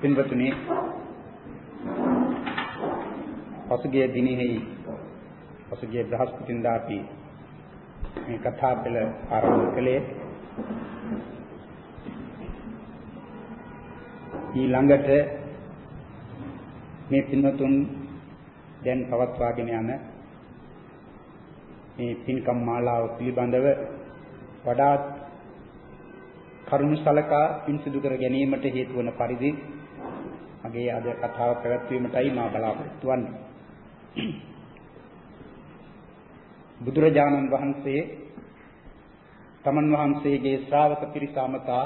පින්වතුනි පසුගිය දිනෙහි පසුගිය බ්‍රහස්පතින්දා අපි මේ කතා පෙළ ආරම්භ කළේ. ඊළඟට මේ පින්වතුන් දැන් පවත්වාගෙන යන මේ පින්කම් මාලාව පිළිබඳව වඩාත් කරුණු සලකා පින් සිදු කර ගැනීමට හේතු වන පරිදි මගේ අද කතාව පැවැත්වීමටයි මා බලාපොරොත්තු වන්නේ. බුදුරජාණන් වහන්සේ තමන් වහන්සේගේ ශ්‍රාවක පිරිසමතා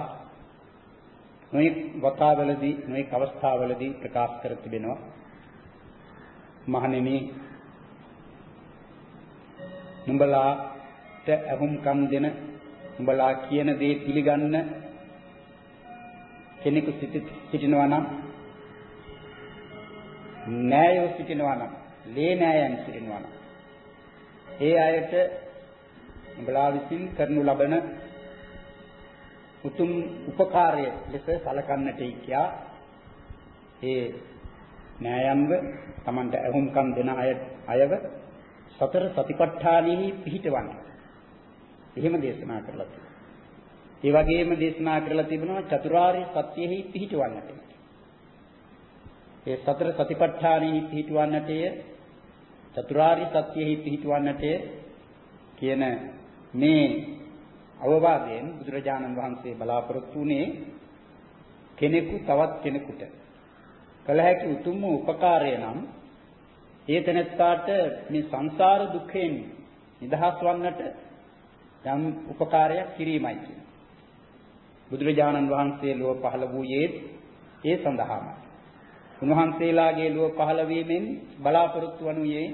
නොයෙක් වතාවලදී නොයෙක් අවස්ථාවලදී ප්‍රකාශ කර තිබෙනවා. මහණෙනි නුඹලාට අහුම්කම් දෙන නුඹලා කියන දේ පිළිගන්න කෙනෙකු සිටිනවා නම් නෑයෝ සිටිනවා නම් ලේ නෑයන් සිටිනවා නම් ඒ අයට නුඹලා විසින් කරනු ලබන උතුම් උපකාරය ලෙස සලකන්නටයි කියා ඒ නෑයන්ව Tamanට අහුම්කම් දෙන අය අයව සතර සතිපට්ඨානෙහි පිහිටවන්නේ. එහෙම දේශනා කරලා තියෙනවා. ඒ වගේම දේශනා කරලා තිබෙනවා චතුරාර්ය සත්‍යෙහි පිහිටවන්නට. ඒ සතර සතිපට්ඨානෙහි පිහිටවන්නටය චතුරාර්ය සත්‍යෙහි පිහිටවන්නටය කියන මේ අවවාදයෙන් බුදුරජාණන් වහන්සේ බලාපොරොත්තු වුණේ කෙනෙකු තවත් කෙනෙකුට කළ හැකි උතුම් උපකාරය නම් ඒ තැනැත්තාට මේ සංසාර දුක්ඛයෙන් නිදහස් වන්නට යම් උපකාරයක් කිරීමයි කියන්නේ. බුදුරජාණන් වහන්සේ ලොව පහළ වූයේ ඒ සඳහාමයි. උන්වහන්සේලාගේ ලොව පහළ වීමෙන් බලාපොරොත්තු වනුයේ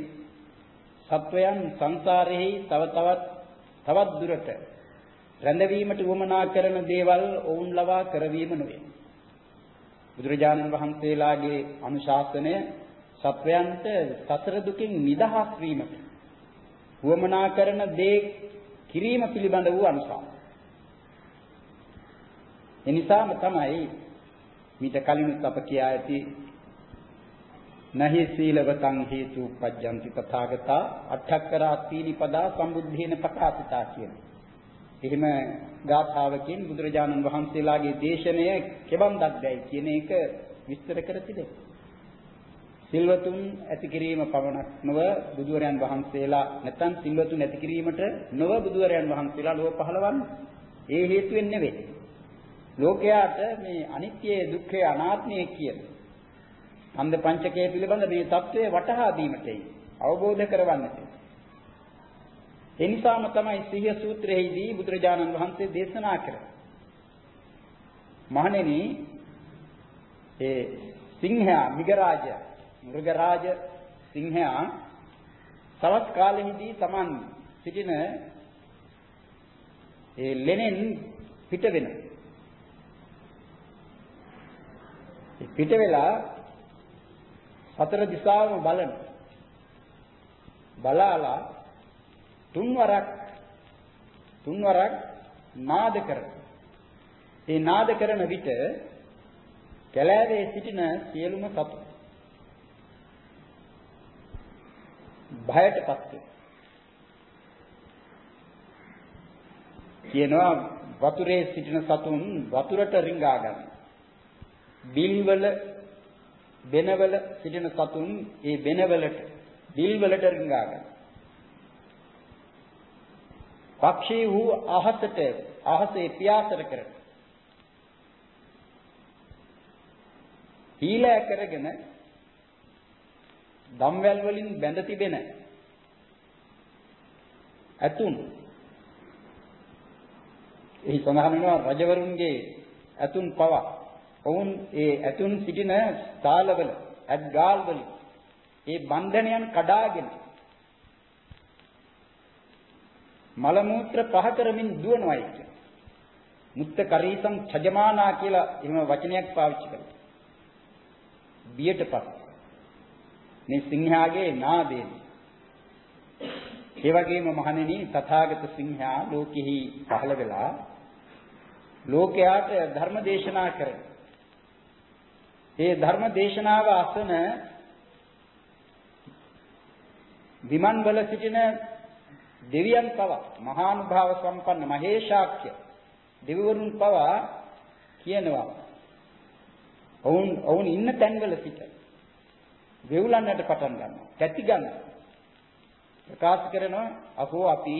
සත්වයන් සංසාරෙහි තව තවත් තවත් දුරට රැඳවීමට උවමනා කරන දේවල් ඔවුන් ලවා කරවීම නොවේ. බුදුරජාණන් වහන්සේලාගේ අනුශාසනය සත්වයන්ට සතර දුකින් නිදහස් වීමට වමනා කරන දේ කිරීම පිළිබඳ වූ අනුශාසන. එනිසාම තමයි මීට කලිනුත් අප කියා ඇති නහි සීලවතං හේතු පජ්ජಂತಿ තථාගතා අට්ඨකරා තීනිපදා සම්බුද්ධේන පකාසිතා කියන. එහෙම ගාථාවකින් බුදුරජාණන් වහන්සේලාගේ දේශනය කෙබඳක්දයි කියන එක විස්තර කර තිබෙනවා. සිල්වතුන් ඇති කිරීම පමණක් නොව බුදුරයන් වහන්සේලා නැත්නම් සිල්වතුන් ඇති කිරීමට නොව බුදුරයන් වහන්සේලා ලෝක පහළවන්නේ. ඒ හේතුවෙන් නෙවෙයි. ලෝකයාට මේ අනිත්‍ය දුක්ඛය අනාත්මය කියන අන්ද පංචකය පිළිබඳ මේ தત્ත්වය වටහා දීමටයි අවබෝධ කරවන්නට. ඒ නිසාම තමයි සිහිය සූත්‍රයේදී බුදුරජාණන් වහන්සේ දේශනා කරන්නේ. මහණෙනි ඒ සිංහයා මිගරාජයා මෘගරාජ සිංහයා සවස් කාලෙහිදී Taman සිටින ඒ ලෙනෙන් පිට වෙනවා. පිට වෙලා සතර දිශාවම බලන බලාලා තුන්වරක් තුන්වරක් නාද කරන. ඒ නාද කරන විට කැලෑවේ සිටින සියලුම සතු භයටපත් වෙනවා. කියනවා වතුරේ සිටින සතුන් වතුරට රිංගා ගන්න. බිල්වල බෙනවල සිටින සතුන් ඒ බෙනවලට බිල්වලට රිංගා ගන්න. පක්ෂී වූ අහසට අහසේ පියාසර කරන. හීලෑ කරගෙන ධම්වැල් වලින් බැඳ තිබෙන ඇතුන් එහි සඳහන් වෙනවා රජවරුන්ගේ ඇතුන් පව. ඔවුන් ඒ ඇතුන් සිටින තාලවල ඇත්ගාල් වලින් ඒ බන්ධනයන් කඩාගෙන මල මූත්‍ර පහ කරමින් දුවනවායි කියන්නේ. මුත්ත කරීසම් ඡජමානා කියලා එහෙම වචනයක් පාවිච්චි කරනවා. බියටපත් මේ සිංහයාගේ නාදයෙන් ඒ වගේම මහණෙනි තථාගත සිංහයා ලෝකෙහි පහළ වෙලා ලෝකයාට ධර්ම දේශනා කරන ඒ ධර්ම දේශනාව අසන විමන් වල සිටින දෙවියන් පවා මහානුභාව සම්පන්න මහේශාක්‍ය දෙවිවරුන් පවා කියනවා ඔවුන් ඔවුන් ඉන්න තැන්වල සිට වෙවුලන්නට පටන් ගන්නවා කැටි ගන්නවා. ප්‍රකාශ කරනවා අහෝ අපි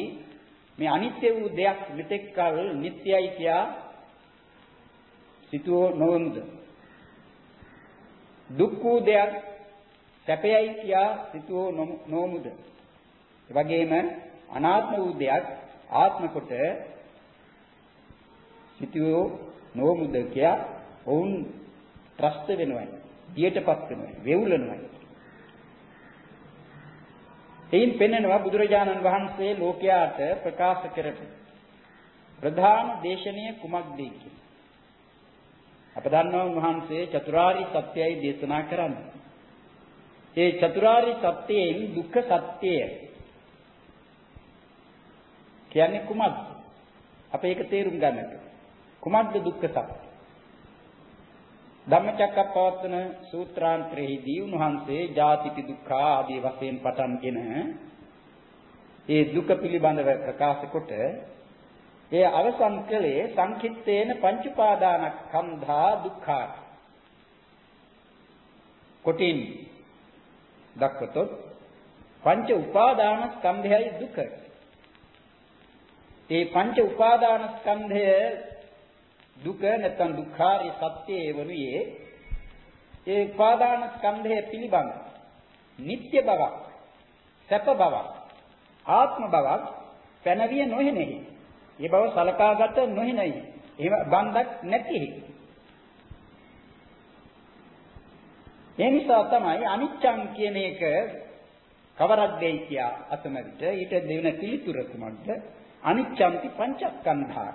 මේ අනිත්‍ය වූ දෙයක් මෙතෙක් කල නිට්ටයයි කියා සිතුව නොවමුද දුක් වූ දෙයක් සැපයයි කියා සිතුව නොවමුද එවැගේම අනාත්ම වූ දෙයක් ආත්ම කොට සිතුව නොවමුද කියා ඔවුන් ත්‍රස්ත වෙනවයි, දියටපත් වෙනවයි, වෙවුලනවයි. එයින් පෙන්වනවා බුදුරජාණන් වහන්සේ ලෝකයාට ප්‍රකාශ කරපු ප්‍රධාන දේශනීය කුමක්ද කියලා. අප දන්නවා උන්වහන්සේ චතුරාර්ය සත්‍යයයි දේශනා කරන්නේ. ඒ චතුරාර්ය සත්‍යයෙන් දුක්ඛ සත්‍යය කියන්නේ කුමක්ද? අප ඒක තේරුම් ගන්නට. කුමක්ද දුක්ඛ සත්‍ය? ධම්මචක්කප්පවත්තන සූත්‍රාන්තරයේදී උන්වහන්සේ ජාතිපි දුක්ඛ ආදී වශයෙන් පටන්ගෙන ඒ දුක පිළිබඳව ප්‍රකාශ කොට ඒ අවසන් කළේ සංකිට්ඨේන පංච උපාදානස්කන්ධා දුක්ඛා කොටින් දක්වතොත් පංච උපාදානස්කන්ධයයි දුක. ඒ පංච උපාදානස්කන්ධය දුක නැත්නම් දුක්ඛාරී සත්‍යයේ වනුයේ ඒ උපාදාන ස්කන්ධය පිළිබඳ නিত্য බවක් සැප බවක් ආත්ම බවක් පැනවිය නොහෙනෙහි. ඒ බව සලකාගත නොහෙනෙහි. එහෙම බන්ධක් නැතිහි. ඒ නිසා තමයි අනිච්ඡං කියන එක කවරක්දයි කියා අසන විට ඊට දෙවෙන පිළිතුර කුමක්ද? අනිච්ඡන්ති පංචස්කන්ධා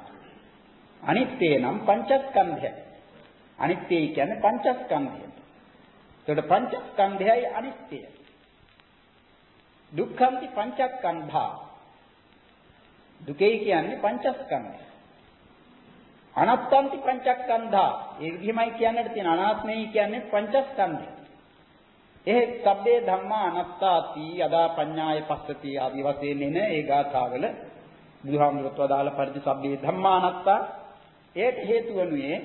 අනිත්‍ය නම් පංචස්කන්ධය. අනිත්‍යයි කියන්නේ පංචස්කන්ධය. ඒකට පංචස්කන්ධයයි අනිත්‍යය. දුක්ඛන්ති පංචස්කන්ධා. දුකයි කියන්නේ පංචස්කන්ධය. අනත්තන්ති පංචස්කන්ධා. ඒ විදිහමයි කියන්නට තියෙන අනාත්මයි කියන්නේ පංචස්කන්ධය. ඒ සබ්බේ ධම්මා අනත්තාති යදා පඤ්ඤාය පස්සති ආදී වශයෙන් එන ඒ ගාථාවල බුදුහාමුදුරුවෝ වදාළ පරිදි සබ්බේ ධම්මා අනත්තා ඒට හේතු වනුයේ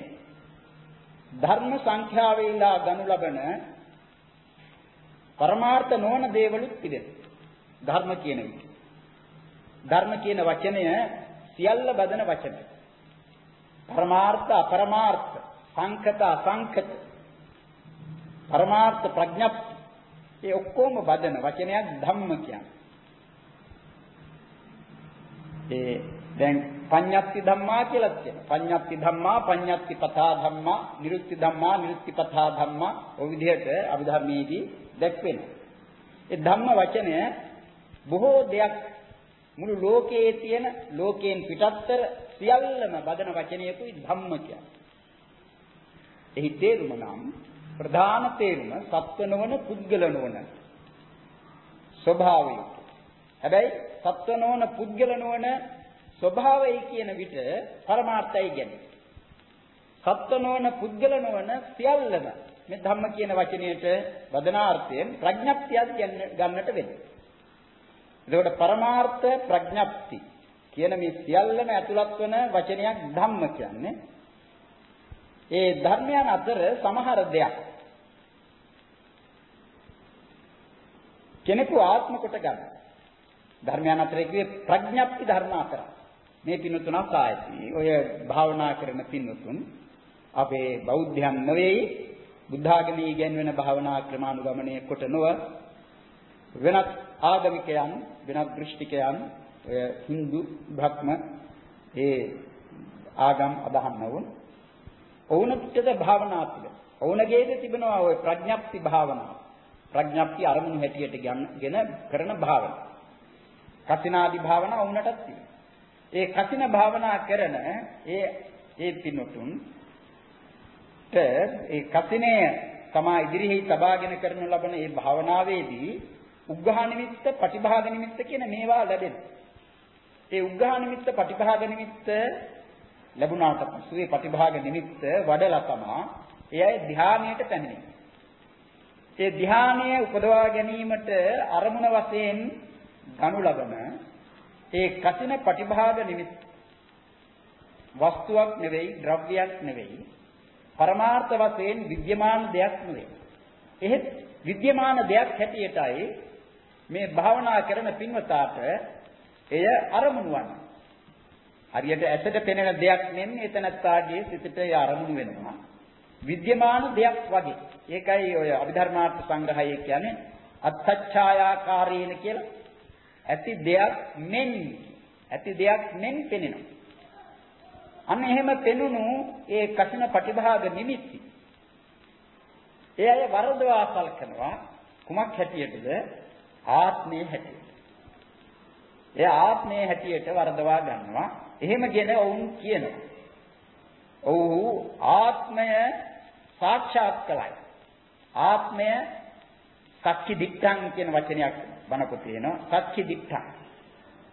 ධර්ම සංඛ්‍යාවේලා ගනු ලබන පරමාර්ථ නොවන දේවලුත් තිබෙනවා. ධර්ම කියන විට. ධර්ම කියන වචනය සියල්ල බදන වචන. පරමාර්ථ අපරමාර්ථ සංකත අසංකත පරමාර්ථ ප්‍රඥප්ති ඒ ඔක්කොම බදන වචනයක් ධම්ම කියන්නේ. ඒ දැන් පඤ්ඤප්ති ධම්මා කියලා කියනවා. පඤ්ඤප්ති ධම්මා, පඤ්ඤප්ති පතා ධම්මා, නිරුක්ති ධම්මා, නිරුක්ති පතා ධම්මා ඔය විදිහට අභිධර්මයේදී දැක්වෙනවා. ඒ ධම්ම වචනය බොහෝ දෙයක් මුළු ලෝකයේ තියෙන ලෝකයෙන් පිටත්තර සියල්ලම බදන වචනයකුයි ධම්ම කියන්නේ. එහි තේරුම නම් ප්‍රධාන තේරුම සත්ව නොවන පුද්ගල නොවන ස්වභාවය. හැබැයි සත්ව නොවන පුද්ගල නොවන ස්වභාවය කියන විට පරමාර්ථය ගැන. සත්ව නොවන පුද්ගල නොවන සියල්ලම මේ ධම්ම කියන වචනයට වදනාර්ථයෙන් ප්‍රඥප්තියක් ගන්නට වෙනවා. එතකොට පරමාර්ථ ප්‍රඥප්ති කියන මේ සියල්ලම ඇතුළත් වන වචනයක් ධම්ම කියන්නේ. ඒ ධර්මයන් අතර සමහර දෙයක් කෙනෙකු ආත්ම කොට ගන්න. ධර්මයන් අතර කිව්වේ ප්‍රඥප්ති ධර්ම අතර. මේ පින්තුණක් ආයති. ඔය භාවනා කරන පින්තුන් අපේ බෞද්ධයන් නෙවෙයි බුද්ධ ආගමේ ඉගෙනවෙන භාවනා ක්‍රමානුගමනය කොට නොව වෙනත් ආගමිකයන් වෙනත් දෘෂ්ටිකයන් ඔය Hindu භක්ම ඒ ආගම් අදහන්නවුන් ඔවුන්ටද භාවනා තිබෙන. ඔවුන්ගේද තිබෙනවා ඔය ප්‍රඥප්ති භාවනාව. ප්‍රඥප්ති අරමුණු හැටියට ගෙන කරන භාවනාව. කසිනාදි භාවනාව ඔවුන්ටත් තිබෙනවා. ඒ කසින භාවනා කරන ඒ ඒ පින්තුන් ඒ කසිනය තමා ඉදිරිෙහි තබාගෙන කරනු ලබන ඒ භාවනාවේදී උග්ඝා නිමිත්ත, පටිභාග නිමිත්ත කියන මේවා ලැබෙනවා. ඒ උග්ඝා නිමිත්ත, පටිභාග නිමිත්ත ලැබුණාට පසු ඒ පටිභාග නිමිත්ත වඩලා තමා එයයි ධානයට පැමිණෙන්නේ. ඒ ධානය උපදවා ගැනීමට අරමුණ වශයෙන් ගනු ලබන ඒ කසින ප්‍රතිභාග නිමිත්ත වස්තුවක් නෙවෙයි ද්‍රව්‍යයක් නෙවෙයි පරමාර්ථ වශයෙන් විද්‍යමාන දෙයක් නෙවෙයි. එහෙත් විද්‍යමාන දෙයක් හැටියටයි මේ භාවනා කරන පින්වතාට එය අරමුණු වන්නේ. හරියට ඇසට පෙනෙන දෙයක් නෙන්නේ එතනත්තාගේ සිතට ඒ අරමුණු වෙනවා. විද්‍යමාන දෙයක් වගේ. ඒකයි ඔය අභිධර්මාර්ථ සංග්‍රහය කියන්නේ අත්ත්‍ඡායාකාරේන කියලා. ඇති දෙයක් මෙන් ඇති දෙයක් මෙන් පෙනෙනවා. අන්න එහෙම පෙනුණු ඒ කසින ප්‍රතිභාග නිමිති. ඒ අය වරදවා සලකනවා කුමක් හැටියටද? ආත්මයේ හැටියට. ඒ ආත්මයේ හැටියට වරදවා ගන්නවා. එහෙමගෙන ඔවුන් කියනවා. ඔව් ආත්මය සාක්ෂාත් කළයි. ආත්මය සක්කි දික්ඨං කියන වචනයක් බණ පොතේ එනවා. සක්කි දික්ඨං.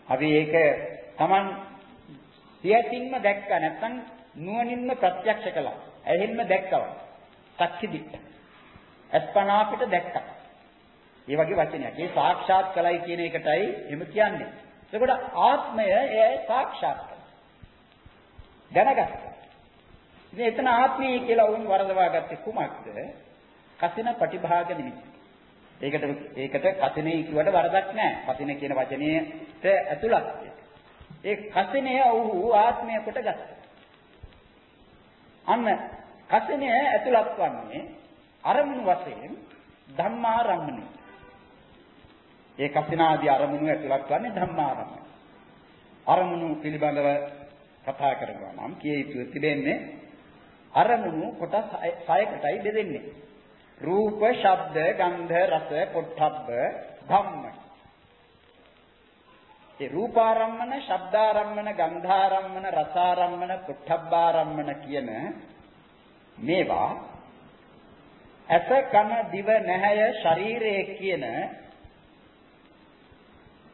අපි ඒක Taman සියතින්ම දැක්ක නැත්නම් නුවණින්ම ප්‍රත්‍යක්ෂ කළා. ඇහෙන්ම දැක්කවා. සක්කි දික්ඨං. අස්පනා අපිට දැක්කා. මේ වගේ වචනයක්. ඒ සාක්ෂාත් කළයි කියන එකටයි එහෙම කියන්නේ. එතකොට ආත්මය එය සාක්ෂාත් කළා. දැනගත්තා. ඉතින් එතන ආත්මය කියලා වුන් වරදවා ගත්තේ කුමක්ද? කසින ප්‍රතිභාග නිමිති. ඒකට ඒකට කසිනේ කියවට වරදක් නැහැ. කසින කියන වචනේට ඇතුළත්. ඒ කසිනේ ඔහු ආත්මය කොට ගත්තා. අන්න කසිනේ ඇතුළත් වන්නේ අරමුණු වශයෙන් ධම්මාරම්මණය. ඒ කසිනාදී අරමුණු ඇතුළත් වන්නේ ධම්මාරම්මණය. අරමුණු පිළිබඳව කතා කරනවා නම් කිය යුතු තිබෙන්නේ අරමුණු කොටස් 6කටයි බෙදෙන්නේ. රූප, ශබ්ද, ගන්ධ, රස, පොට්ටබ්බ, ධම්ම. ඒ රූපාරම්මන, ශබ්දාරම්මන, ගන්ධාරම්මන, රසාරම්මන, පොට්ටබ්බාරම්මන කියන මේවා ඇස කන දිව නැහැය ශරීරය කියන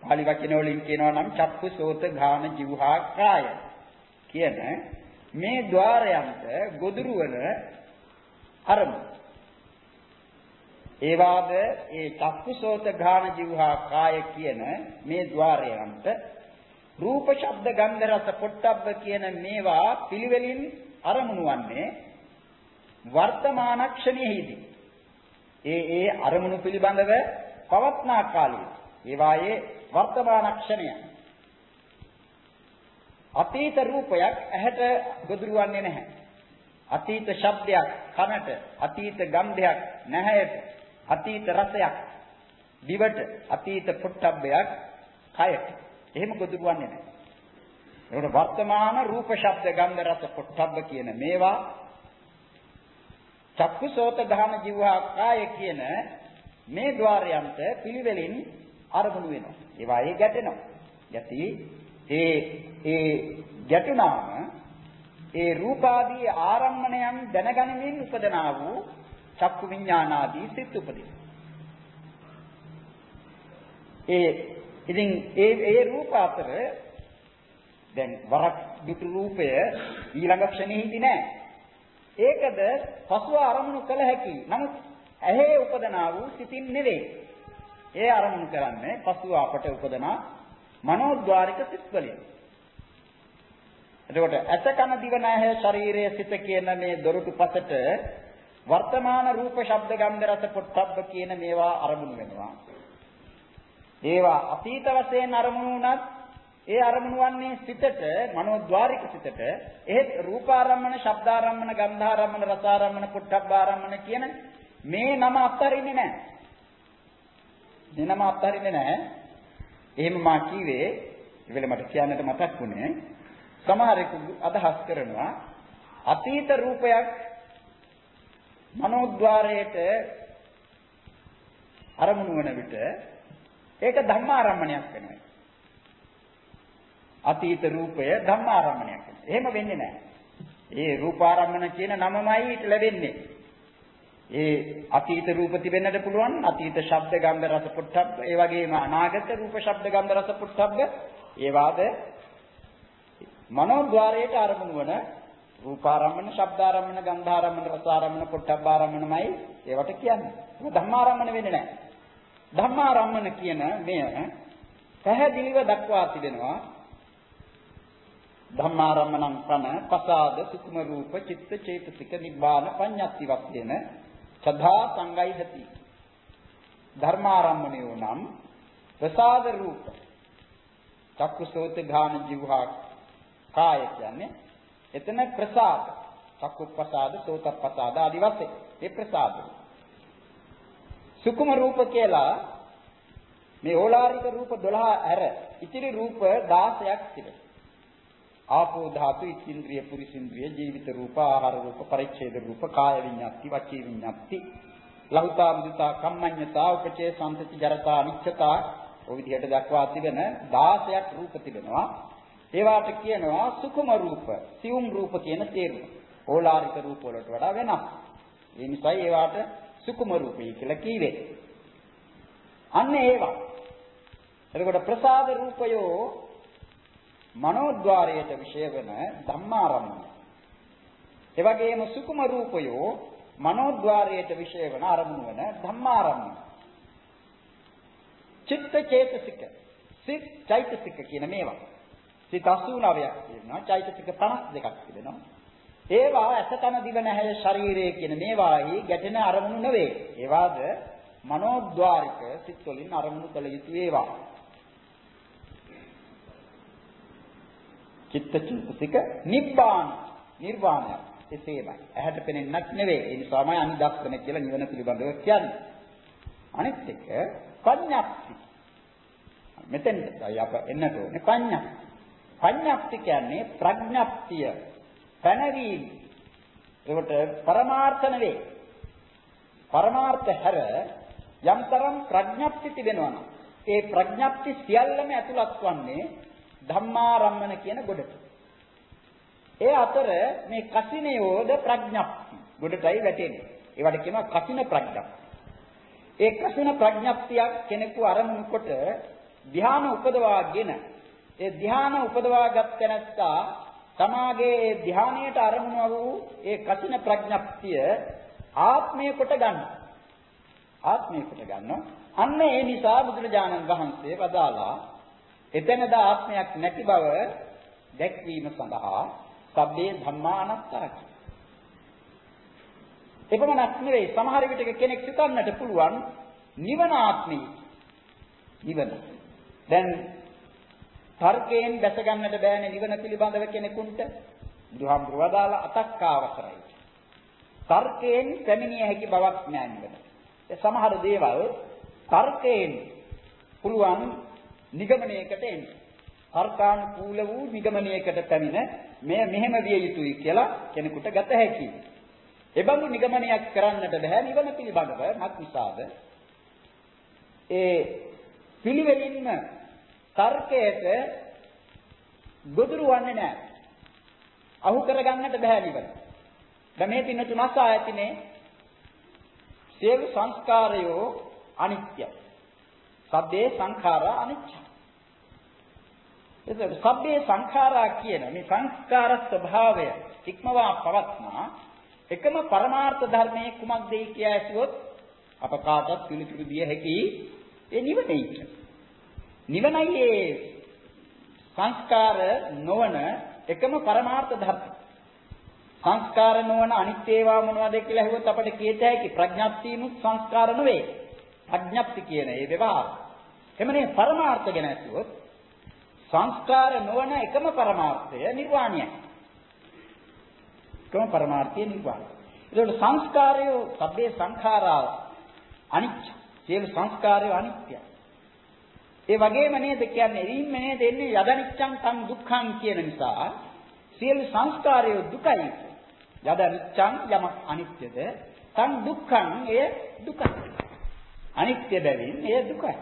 pāli වචන වලින් කියනවා නම් චක්කු සෝත ඝාන જીවහා කාය කියන මේ ద్వාරයන්ට ගොදුරු වන අරමුණ. ඒ වාද ඒ චක්කු සෝත ඝාන જીවහා කාය කියන මේ ద్వාරයන්ට රූප ශබ්ද ගන්ධ රස පොට්ටබ්බ කියන මේවා පිළිවෙලින් අරමුණු වන්නේ වර්තමාන ක්ෂණයේදී. ඒ ඒ අරමුණු පිළිබඳව පවත්නා කාලයේදී ඒ වායේ වර්තමාන ක්ෂණය. අතීත රූපයක් ඇහැට ගොදුරු වන්නේ නැහැ. අතීත ශබ්දයක් කනට අතීත ගන්ධයක් නැහැයට අතීත රසයක් දිවට අතීත පොට්ටබ්බයක් කයට. එහෙම ගොදුරවන්නේ නැහැ. ඒකට වර්තමාන රූප ශබ්ද ගන්ධ රස පොට්ටබ්බ කියන මේවා චක්කුසෝත ගහන ජීවහා කාය කියන මේ ద్వාරයන්ට පිළිවෙලින් අරමුණු වෙනවා. ඒවා ඒ ගැටෙනවා. යටි ඒ ඒ ගැටුණාම ඒ රූපාදී ආරම්මණයන් දැනගනිමින් උපදනා වූ චක්කු විඥානාදී සිත් උපදින. ඒ ඉතින් ඒ ඒ රූප අතර දැන් වරක් දුටු රූපය ඊළඟ ක්ෂණෙහිදී නෑ. ඒකද පසුව අරමුණු කළ හැකි. නමුත් ඇහි උපදනා වූ සිතින් නෙවෙයි. ඒ අරමුණු කරන්නේ පසුව අපට උපදනා මනෝද්වාරික සිත් වලින්. එතකොට ඇස කන දිව නැහ ශරීරයේ සිත කියන මේ දොරටු පසට වර්තමාන රූප ශබ්ද ගන්ධ රස පොට්ටබ්බ කියන මේවා අරමුණු වෙනවා. ඒවා අතීත වශයෙන් අරමුණු වුණත් ඒ අරමුණු වන්නේ සිතට මනෝද්වාරික සිතට එහෙත් රූපාරම්මන ශබ්දාරම්මන ගන්ධාරම්මන රසාරම්මන පොට්ටබ්බාරම්මන කියන මේ නම අත්හරින්නේ නැහැ. මේ නම අත්හරින්නේ නැහැ. එහෙම මා කිව්වේ ඉවල මට කියන්නට මතක් වුණේ සමහරෙකු අදහස් කරනවා අතීත රූපයක් මනෝද්වාරයට අරමුණු වන විට ඒක ධම්මාරම්මණයක් වෙනවා. අතීත රූපය ධම්මාරම්මණයක් වෙනවා. එහෙම වෙන්නේ නැහැ. ඒ රූපාරම්මන කියන නමමයි ඊට ලැබෙන්නේ. ඒ අතීත රූප තිබෙන්නට පුළුවන් අතීත ශබ්ද ගන්ධ රස පුට්ටබ්බ ඒ වගේම අනාගත රූප ශබ්ද ගන්ධ රස පුට්ටබ්බ ඒ වාද මනෝද්වාරයට අරමුණු වන රූපාරම්මන, ශබ්දාරම්මන, ගන්ධාරම්මන, රසාරම්මන, පොට්ටබ්බාරම්මනමයි ඒවට කියන්නේ. ඒක ධම්මාරම්මන වෙන්නේ නැහැ. ධම්මාරම්මන කියන මෙය පැහැදිලිව දක්වා තිබෙනවා. ධම්මාරම්මණං කන පසාද සුකුම රූප චිත්ත චේතසික නිබ්බාන පඤ්ඤාති වස්තේන සදා සංගයිහති. ධර්මාරම්මණයෝ නම් ප්‍රසාද රූප. චක්කුසෝත ගාන ජීවහා කාය කියන්නේ එතන ප්‍රසාද. චක්කුප්පසාද සෝතප්පසාද ආදි වශයෙන්. ඒ ප්‍රසාද. සුකුම රූප කියලා මේ ඕලාරික රූප 12 ඇර. ඉතිරි රූප 16ක් තිබෙනවා. ආපෝ ධාතු ඉන්ද්‍රිය පුරිසින්ද්‍රිය ජීවිත රූප ආහාර රූප පරිච්ඡේද රූප කාය විඤ්ඤාති වචී විඤ්ඤාති ලහුතා මුදිතා කම්මඤ්ඤතා උපචේ සම්පති ජරතා අනිච්චතා ඔය විදිහට දක්වා තිබෙන 16ක් රූප තිබෙනවා. ඒවාට කියනවා සුකුම රූප සියුම් රූප කියන තේරුම. ඕලාරික රූප වලට වඩා වෙනස්. ඒ නිසා ඒවාට සුකුම රූපයි කියලා කීවේ. අන්න ඒවා. එතකොට ප්‍රසාද රූපයෝ මනෝද්වාරයට විශේෂ වෙන ධම්මාරම්මන. ඒ වගේම සුකුම රූපයෝ මනෝද්වාරයට විශේෂ වෙන අරමුණු වෙන ධම්මාරම්මන. චිත්ත චේතසික සිත් චෛතසික කියන මේවා. සිත 89ක් තියෙනවා චෛතසික 52ක් තිබෙනවා. ඒවා අසකන දිව නැහැ ශරීරයේ කියන මේවායි ගැටෙන අරමුණු නෙවෙයි. ඒවාද මනෝද්වාරික සිත් වලින් අරමුණු කළ යුතු ඒවා. චිත්තචෛතසික නිබ්බාන නිර්වාණය එසේමයි. ඇහැට පෙනෙන්නක් නෙවෙයි. ඒ නිසාමයි අනිදස්සන කියලා නිවන පිළිබඳව කියන්නේ. අනිත් එක පඤ්ඤාප්ති. මෙතෙන් අප එන්නට ඕනේ පඤ්ඤාප්ති. පඤ්ඤාප්ති කියන්නේ ප්‍රඥාප්තිය. පැනවීම. ඒකට පරමාර්ථ නෙවෙයි. පරමාර්ථ හැර යම්තරම් ප්‍රඥාප්ති තිබෙනවා නම් ඒ ප්‍රඥාප්ති සියල්ලම ඇතුළත් වන්නේ ධම්මාරම්මන කියන ගොඩට. ඒ අතර මේ කසිනියෝද ප්‍රඥප්ති ගොඩටයි වැටෙන්නේ. ඒවට කියනවා කසින ප්‍රඥප්ති. ඒ කසින ප්‍රඥප්තියක් කෙනෙකු අරමුණු කොට ධ්‍යාන උපදවාගෙන ඒ ධ්‍යාන උපදවාගත් තැනත්තා තමාගේ ධ්‍යානයට අරමුණු වූ ඒ කසින ප්‍රඥප්තිය ආත්මය කොට ගන්නවා. ආත්මය කොට ගන්නවා. අන්න ඒ නිසා බුදුරජාණන් වහන්සේ වදාලා එතනද ආත්මයක් නැති බව දැක්වීම සඳහා සබ්බේ ධම්මා අනාත්තාකි. එපමණක් නෙවෙයි සමහර විටක කෙනෙක් සිතන්නට පුළුවන් නිවන ආත්මය. නිවන. දැන් තර්කයෙන් දැස ගන්නට බෑනේ නිවන පිළිබඳව කෙනෙකුට. බුදුහාමුදුරුවෝ දාලා අතක් අවසරයි. තර්කයෙන් පැමිණිය හැකි බවක් නෑ නිවන. ඒ සමහර දේවල් තර්කයෙන් පුළුවන් නිගමනයකට එන්න. තර්කානුකූල වූ නිගමනයකට පැමිණ මෙය මෙහෙම විය යුතුයි කියලා කෙනෙකුට ගත හැකියි. එබඳු නිගමනයක් කරන්නට බෑ නිවන පිළිබඳව මත් නිසාද ඒ පිළිවෙලින්ම තර්කයට ගොදුරු වන්නේ නැහැ. අහු කරගන්නට බෑ නිවන. දැන් මේ පින්න තුනස් ආයතිනේ සියලු සංස්කාරයෝ අනිත්‍යයි. සබ්බේ සංඛාරා අනිච්ච. එතකොට සබ්බේ සංඛාරා කියන මේ සංස්කාර ස්වභාවය ඉක්මවා පවත්නා එකම පරමාර්ථ ධර්මයේ කුමක්දයි කියා ඇසුවොත් අප කාටත් පිළිතුරු දිය හැකි ඒ නිවනයි. නිවනයි ඒ සංස්කාර නොවන එකම පරමාර්ථ ධර්ම. සංස්කාර නොවන අනිත් ඒවා මොනවද කියලා අහුවොත් අපිට කියත හැකි ප්‍රඥාප්තියමුත් සංස්කාර නෙවෙයි. ප්‍රඥප්ති කියන ඒ වේවා. එමනේ පරමාර්ථ ගැන ඇසුවොත් සංස්කාර නොවන එකම පරමාර්ථය නිර්වාණයයි. එකම පරමාර්ථය නිර්වාණය. ඒකට සංස්කාරය සබ්බේ සංඛාරා අනිච්ච. සියලු සංස්කාරය අනිත්‍යයි. ඒ වගේම නේද කියන්නේ එරින්ම නේද එන්නේ යදනිච්ඡං තං දුක්ඛං කියන නිසා සියලු සංස්කාරය දුකයි. යදනිච්ඡං යමක් අනිත්‍යද තං දුක්ඛං එය දුකයි. අනිත්‍ය බැවින් එය දුකයි.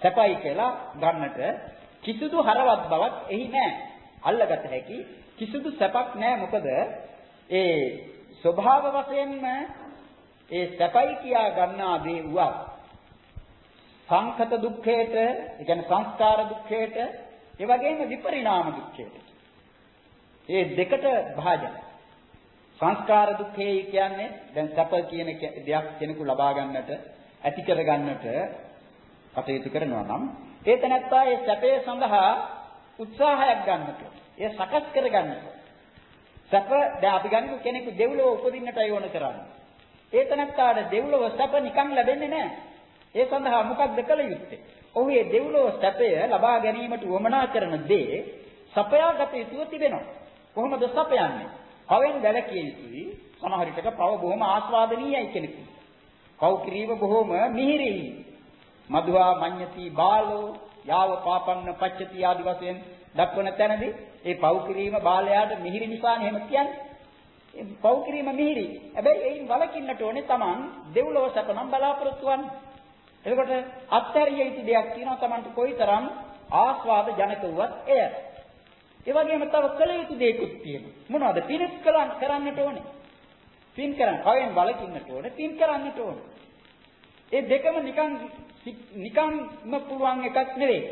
සැපයි කියලා ගන්නට කිසිදු හරවත් බවක් එහි නැහැ. අල්ලගත හැකි කිසිදු සැපක් නැහැ. මොකද ඒ ස්වභාව වශයෙන්ම ඒ සැපයි කියා ගන්නා දේ වුවත් සංකත දුක්ඛයට, ඒ කියන්නේ සංස්කාර දුක්ඛයට, ඒ වගේම විපරිණාම දුක්ඛයට. මේ දෙකට භාජන. සංස්කාර දුක්ඛය කියන්නේ දැන් සැප කියන දෙයක් කෙනෙකු ලබා ගන්නට ඇති කර ගන්නට කටයුතු කරනවා නම් ඒ තැනත්තා ඒ සැපේ සඳහා උත්සාහයක් ගන්නට ඒ සකස් කර ගන්නට සැප දැන් අපි ගනිමු කෙනෙකු දෙව්ලොව උපදින්නට යොණ කරන්නේ. ඒ තැනත්තාට දෙව්ලොව සැප නිකන් ලැබෙන්නේ නැහැ. ඒ සඳහා මොකක්ද කළ යුත්තේ? ඔහු ඒ දෙව්ලොව සැපය ලබා ගැනීමට උවමනා කරන දේ සපයාගත යුතුව තිබෙනවා. කොහොමද සපයන්නේ? පවෙන් වැළකී යුතුයි. සමහර විටක පව බොහොම ආස්වාදනීයයි කෙනෙකු. පව් කිරීම බොහොම මිහිරි. මధుවා මඤ්ඤති බාලෝ යාව පාපන්න පච්චති ආදි වශයෙන් දක්වන තැනදී ඒ පව් කිරීම බාලයාට මිහිරි නිසානේ එහෙම කියන්නේ. ඒ පව් කිරීම මිහිරි. හැබැයි ඒයින් වලකින්නට ඕනේ Taman දෙව්ලොව සැපනම් බලාපොරොත්තු වන්නේ. එතකොට අත්හැරිය යුතු දෙයක් තියෙනවා Tamanට කොයිතරම් ආස්වාද ජනක වුවත් එය. ඒ වගේම තව කළ යුතු දෙයක්ත් තියෙනවා. මොනවද? පිරිත් කරන්නට ඕනේ. පින් කරන්න, කවෙන් වලකින්නට ඕනේ, පින් කරන්නට ඕනේ. ඒ දෙකම නිකන් නිකන්ම පුළුවන් එකක් නෙවෙයි.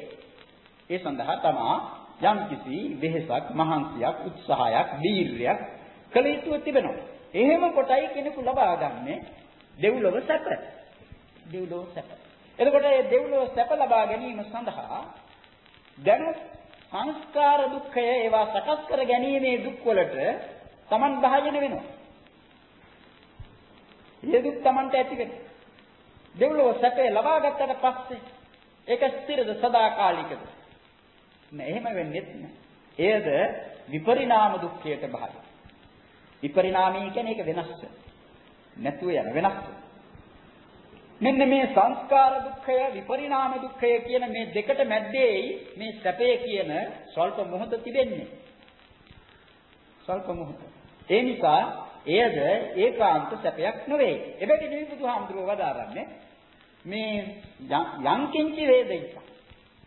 ඒ සඳහා තමා යම්කිසි වෙහෙසක්, මහන්සියක්, උත්සාහයක්, දීර්යයක් කළ යුතුව තිබෙනවා. එහෙම කොටයි කෙනෙකු ලබා ගන්නේ දෙව්ලොව සැප. දෙව්ලොව සැප. එතකොට මේ දෙව්ලොව සැප ලබා ගැනීම සඳහා දැන් සංස්කාර දුක්ඛය ඒවා සකස් කර ගැනීමේ දුක් වලට Taman භාජන වෙනවා. ඒ දුක් Tamanට ඇති වෙනවා. දෙව්ලොව සැපේ ලබා ගත්තට පස්සේ ඒක ස්ථිරද සදාකාලිකද? නෑ එහෙම වෙන්නේ නැහැ. එයද විපරිණාම දුක්ඛයට බහයි. විපරිණාමී කියන්නේ ඒක වෙනස්. නැතුව යන වෙනස්. මෙන්න මේ සංස්කාර දුක්ඛය විපරිණාම දුක්ඛය කියන මේ දෙකට මැද්දේයි මේ සැපේ කියන ස්වල්ප මොහොත තිබෙන්නේ. ස්වල්ප මොහොත. ඒ නිසා එයද ඒකාන්ත සැපයක් නෙවෙයි. එබැවින් මේ බුදුහාමුදුරුවෝ වදාරන්නේ මේ යං කිංචි වේදිත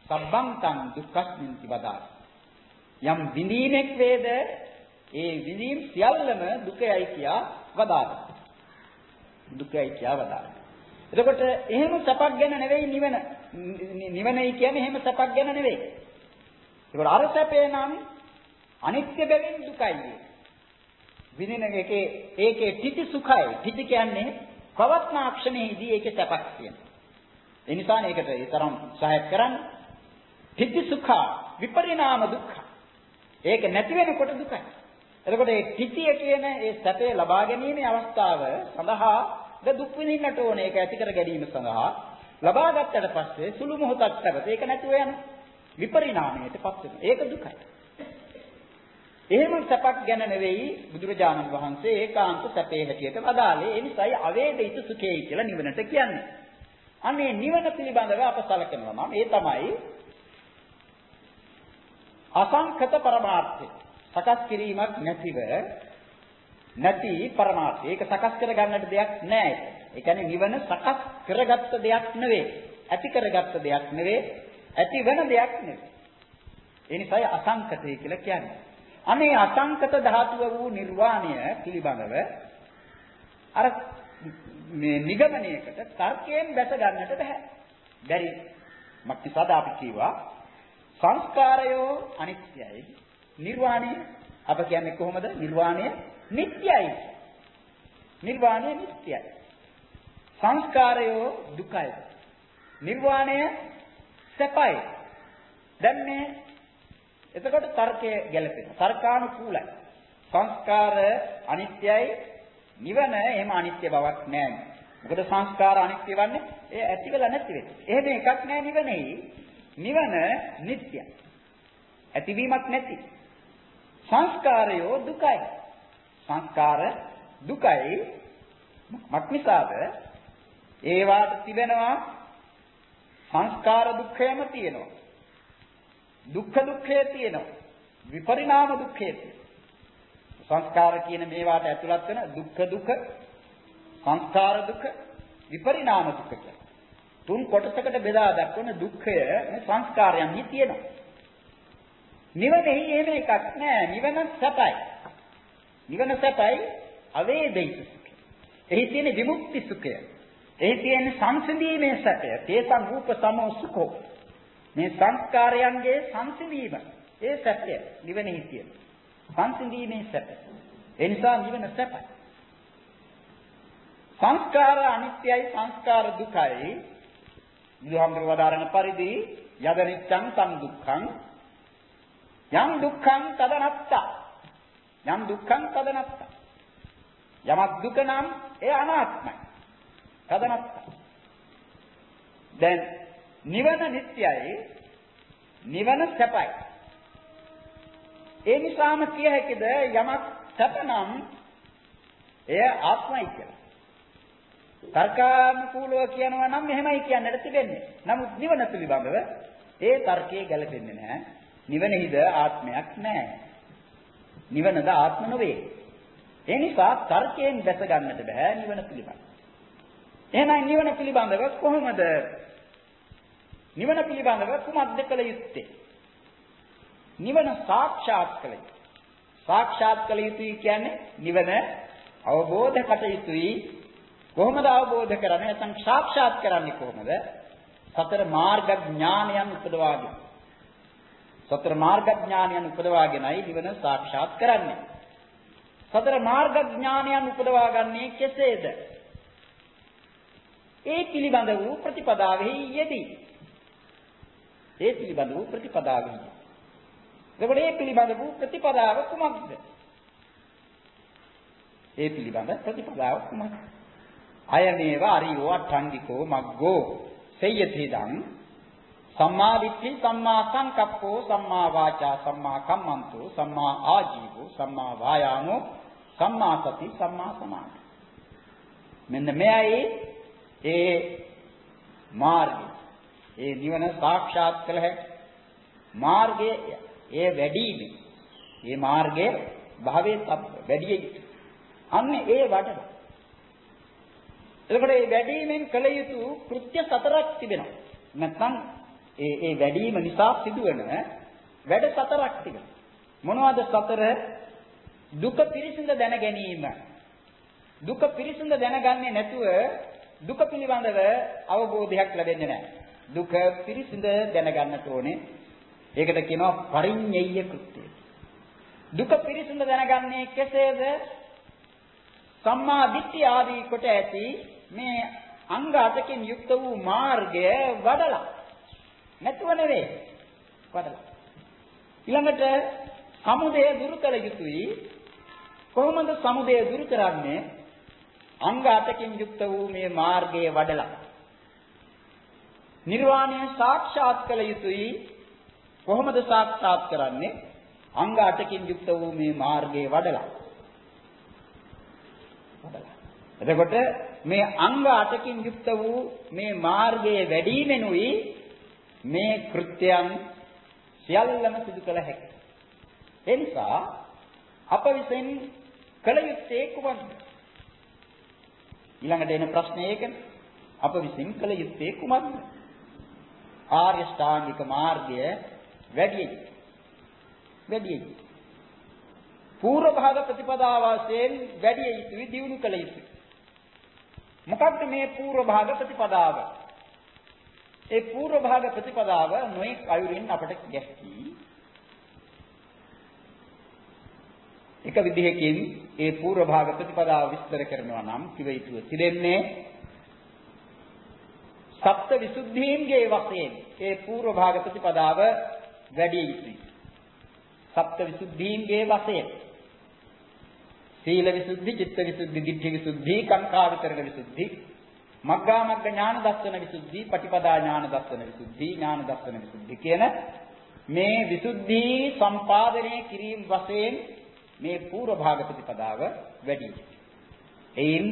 සබ්බං තං දුක්ඛස්මින්ති වදායි. යම් විඳීමෙක් වේද ඒ විඳීම් සියල්ලම දුකයි කියා වදාළා. දුකයි කියා වදාළා. එතකොට එහෙම සැපක් ගැන නෙවෙයි නිවන. නිවනයි කියන්නේ එහෙම සැපක් ගැන නෙවෙයි. ඒකට අර සැපේ නම් අනිත්‍ය බැවින් දුකයි. විඳින එකේ ඒකේ තිති සුඛයි. තිති කියන්නේ පවත්නා ක්ෂණයේදී ඒකේ සැපක් තියෙනවා. ඒ නිසා මේකට ඒ තරම් සහායක් කරන්න. තිති සුඛා විපරිණාම දුක්ඛ. ඒක නැති වෙනකොට දුකයි. එතකොට මේ තිතිය කියන ඒ සැපේ ලබා ගැනීමේ අවස්ථාව සඳහා ද දුක් විඳින්නට ඕනේ. ඒක ඇති කර ගැනීම සඳහා ලබා ගත්තට පස්සේ සුළු මොහොතක් තවත ඒක නැතුව යන විපරිණාමයටපත් වෙනවා. ඒක දුකයි. එහෙම සැපක් ගැන නෙවෙයි බුදුරජාණන් වහන්සේ ඒකාන්ත සැපේ හැටියට වදාළේ. ඒ නිසායි අවේදිත සුඛේ කියලා නිවනට කියන්නේ. අනේ නිවන පිළිබඳව අප සැලකනවා නම් ඒ තමයි අසංඛත පරමාර්ථය. සකස් කිරීමක් නැතිව නැති පරමාර්ථය. ඒක සකස් කර ගන්නට දෙයක් නැහැ. ඒ කියන්නේ නිවන සකස් කරගත්ත දෙයක් නෙවෙයි. ඇති කරගත්ත දෙයක් නෙවෙයි. ඇති වෙන දෙයක් නෙවෙයි. ඒ නිසායි අසංකතය කියලා කියන්නේ. අනේ අසංකත ධාතුව වූ නිර්වාණය පිළිබඳව අර මේ නිගමනයකට තර්කයෙන් බැස ගන්නට බෑ. බැරි. මක්නිසාද අපි කියවා සංස්කාරයෝ අනිත්‍යයි. නිර්වාණය අප කියන්නේ කොහොමද? නිර්වාණය නිට්ටයයි. නිර්වාණය නිට්ටයයි. සංස්කාරයෝ දුකයි. නිර්වාණය සැපයි. දැන් මේ එතකොට තර්කය ගැලපෙනවා. තර්කානුකූලයි. සංස්කාර අනිත්‍යයි නිවන එහෙම අනිත්‍ය බවක් නෑ. මොකද සංස්කාර අනිත්‍ය වන්නේ ඒ ඇති වෙලා නැති වෙන්නේ. එහෙම එකක් නෑ නිවනේයි. නිවන නිට්ටයයි. ඇතිවීමක් නැති. සංස්කාරයෝ දුකයි. සංස්කාර දුකයි. මක්නිසාද ඒවාට තිබෙනවා සංස්කාර දුක්ඛයම තියෙනවා. දුක්ඛ දුක්ඛය තියෙනවා. විපරිණාම දුක්ඛය තියෙනවා. සංස්කාර කියන මේවාට ඇතුළත් වෙන දුක්ඛ දුක සංස්කාර දුක විපරිණාම දුක කියලා. තුන් කොටසකට බෙදා දක්වන දුක්ඛය මේ සංස්කාරයන්හි තියෙනවා. නිවනෙහි එහෙම එකක් නෑ. නිවන සැපයි. නිවන සැපයි අවේදිත සුඛය. එහි තියෙන විමුක්ති සුඛය. එහි තියෙන සංසිඳීමේ සැපය. තේසං රූප සමෝ සුඛෝ. මේ සංස්කාරයන්ගේ සංසිඳීම. ඒ සැපය නිවනෙහි තියෙනවා. සංසිඳීමේ සැප. ඒ නිසා නිවන සැපයි. සංස්කාර අනිත්‍යයි සංස්කාර දුකයි බුදුහාමුදුර වදාරන පරිදි යදනිච්ඡං සම් දුක්ඛං යම් දුක්ඛං තදනත්ත යම් දුක්ඛං තදනත්ත යමක් දුක නම් ඒ අනාත්මයි තදනත්ත දැන් නිවන නිට්ටයයි නිවන සැපයි ඒ නිසාම කිය හැකිද යමක් සැප නම් එය ආත්මයි කියලා තර්කානුකූලව කියනවා නම් මෙහෙමයි කියන්නට තිබෙන්නේ. නමුත් නිවන පිළිබඳව ඒ තර්කයේ ගැලපෙන්නේ නැහැ. නිවනෙහිද ආත්මයක් නැහැ. නිවනද ආත්ම නොවේ. ඒ නිසා තර්කයෙන් දැස ගන්නට බෑ නිවන පිළිබඳව. එහෙනම් නිවන පිළිබඳව කොහොමද නිවන පිළිබඳව කුමක්ද කළ යුත්තේ? නිවන සාක්ෂාත් කළ යුතුයි. සාක්ෂාත් කළ යුතුයි කියන්නේ නිවන අවබෝධ කටයුතුයි කොහොමද අවබෝධ කරන්නේ නැත්නම් සාක්ෂාත් කරන්නේ කොහොමද? සතර මාර්ග ඥානයන් උපදවාගෙන. සතර මාර්ග ඥානයන් උපදවාගෙනයි නිවන සාක්ෂාත් කරන්නේ. සතර මාර්ග ඥානයන් උපදවාගන්නේ කෙසේද? ඒ පිළිබඳ වූ ප්‍රතිපදාවෙහි යෙදී. ඒ පිළිබඳ වූ ප්‍රතිපදාවෙහි. එතකොට ඒ පිළිබඳ වූ ප්‍රතිපදාව කුමක්ද? ඒ පිළිබඳ ප්‍රතිපදාව කුමක්ද? අයමේව අරියෝ අට්ඨංගිකෝ මග්ගෝ සෙය්‍යතිදං සම්මා දිට්ඨි සම්මා සංකප්පෝ සම්මා වාචා සම්මා කම්මන්තෝ සම්මා ආජීවෝ සම්මා වායාමෝ සම්මා සති සම්මා සමාධි මෙන්න මෙයයි ඒ මාර්ගය ඒ නිවන සාක්ෂාත් කළ හැකි මාර්ගයේ ඒ වැඩිම ඒ මාර්ගයේ භාවයේ වැඩි යුතු අන්න ඒ වඩන එතකොට මේ වැඩිමෙන් කළ යුතු කෘත්‍ය සතරක් තිබෙනවා. නැත්නම් ඒ ඒ වැඩිම නිසා සිදුවන වැඩ සතරක් තිබෙනවා. මොනවද සතර? දුක පිරිසිඳ දැන ගැනීම. දුක පිරිසිඳ දැනගන්නේ නැතුව දුක පිළිබඳව අවබෝධයක් ලැබෙන්නේ නැහැ. දුක පිරිසිඳ දැනගන්නට ඕනේ. ඒකට කියනවා පරිඤ්ඤය කෘත්‍යය. දුක පිරිසිඳ දැනගන්නේ කෙසේද? සම්මා දිට්ඨිය ආදී කොට ඇති මේ අංග අටකින් යුක්ත වූ මාර්ගය වඩලා නැතුව නෙවෙයි වඩලා ඊළඟට සමුදය දුරු කළ යුතුයි කොහොමද සමුදය දුරු කරන්නේ අංග අටකින් යුක්ත වූ මේ මාර්ගය වඩලා නිර්වාණය සාක්ෂාත් කළ යුතුයි කොහොමද සාක්ෂාත් කරන්නේ අංග අටකින් යුක්ත වූ මේ මාර්ගය වඩලා වඩලා එතකොට මේ අංග 8කින් යුක්ත වූ මේ මාර්ගයේ වැඩිමෙනුයි මේ කෘත්‍යයන් සියල්ලම සිදු කළ හැකියි. ඒ නිසා අප විසින් කළ යුත්තේ කුමක්ද? ඊළඟට එන ප්‍රශ්නේ ඒකනේ. අප විසින් කළ යුත්තේ කුමක්ද? ආර්ය ස්ථාංගික මාර්ගය වැඩි වැඩි පූර්ව භාග ප්‍රතිපදාව වශයෙන් වැඩි යුතුයි දියුණු කළ යුතුයි. මොකක්ද මේ පූර්ව භාග ප්‍රතිපදාව? ඒ පූර්ව භාග ප්‍රතිපදාව නොඑක් අයුරින් අපට ගැස්ටි එක විදිහකින් ඒ පූර්ව භාග ප්‍රතිපදාව විස්තර කරනවා නම් කිව යුතු තිබෙන්නේ සප්ත විසුද්ධීන්ගේ වශයෙන් ඒ పూర్ව භාග ප්‍රතිපදාව වැඩි යුතුයි. සප්ත විසුද්ධීන්ගේ වශයෙන් සීල විසුද්ධි, චිත්ත විසුද්ධි, ධිට්ඨි විසුද්ධි, කාංකා විතරණ විසුද්ධි, මග්ගා මග්ග ඥාන දර්ශන විසුද්ධි, පටිපදා ඥාන දර්ශන විසුද්ධි, ඥාන දර්ශන විසුද්ධි කියන මේ විසුද්ධි සම්පාදනය කිරීම වශයෙන් මේ පූර්ව භාග ප්‍රතිපදාව වැඩි. එයින්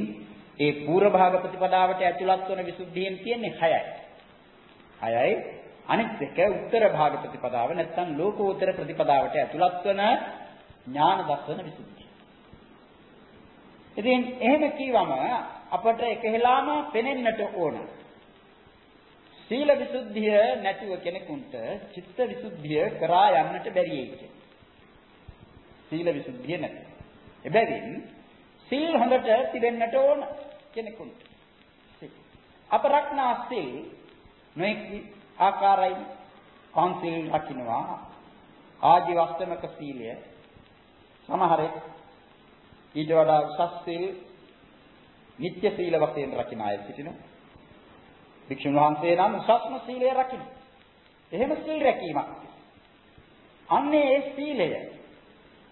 ඒ පූර්ව භාග ප්‍රතිපදාවට ඇතුළත් වන විසුද්ධියෙන් තියෙන්නේ 6යි. 6යි අනිත් එක උත්තර භාග ප්‍රතිපදාව නැත්නම් ලෝකෝත්තර ප්‍රතිපදාවට ඇතුළත් වන ඥාන දර්ශන විසුද්ධි. ඉතින් එහෙම කීවම අපට එකහෙලාම පෙනෙන්නට ඕන. සීල විසුද්ධිය නැතුව කෙනෙකුට චිත්ත විසුද්ධිය කරා යන්නට බැරි වෙයි. සීල විසුද්ධිය නැත. එබැවින් සීල් හොඳට තිබෙන්නට ඕන කෙනෙකුට. අප රක්නා සීල් නොඑක් ආකාරයි පන්සිල් රකින්නවා ආජීවස්තමක සීලය සමහරෙක් ඊට වඩා උසස් සීල් නිත්‍ය සීල වශයෙන් රකින්න අය සිටිනවා. භික්ෂුන් වහන්සේ නම් උසස්ම සීලය රකින්න. එහෙම සීල් රැකීමක්. අන්නේ ඒ සීලය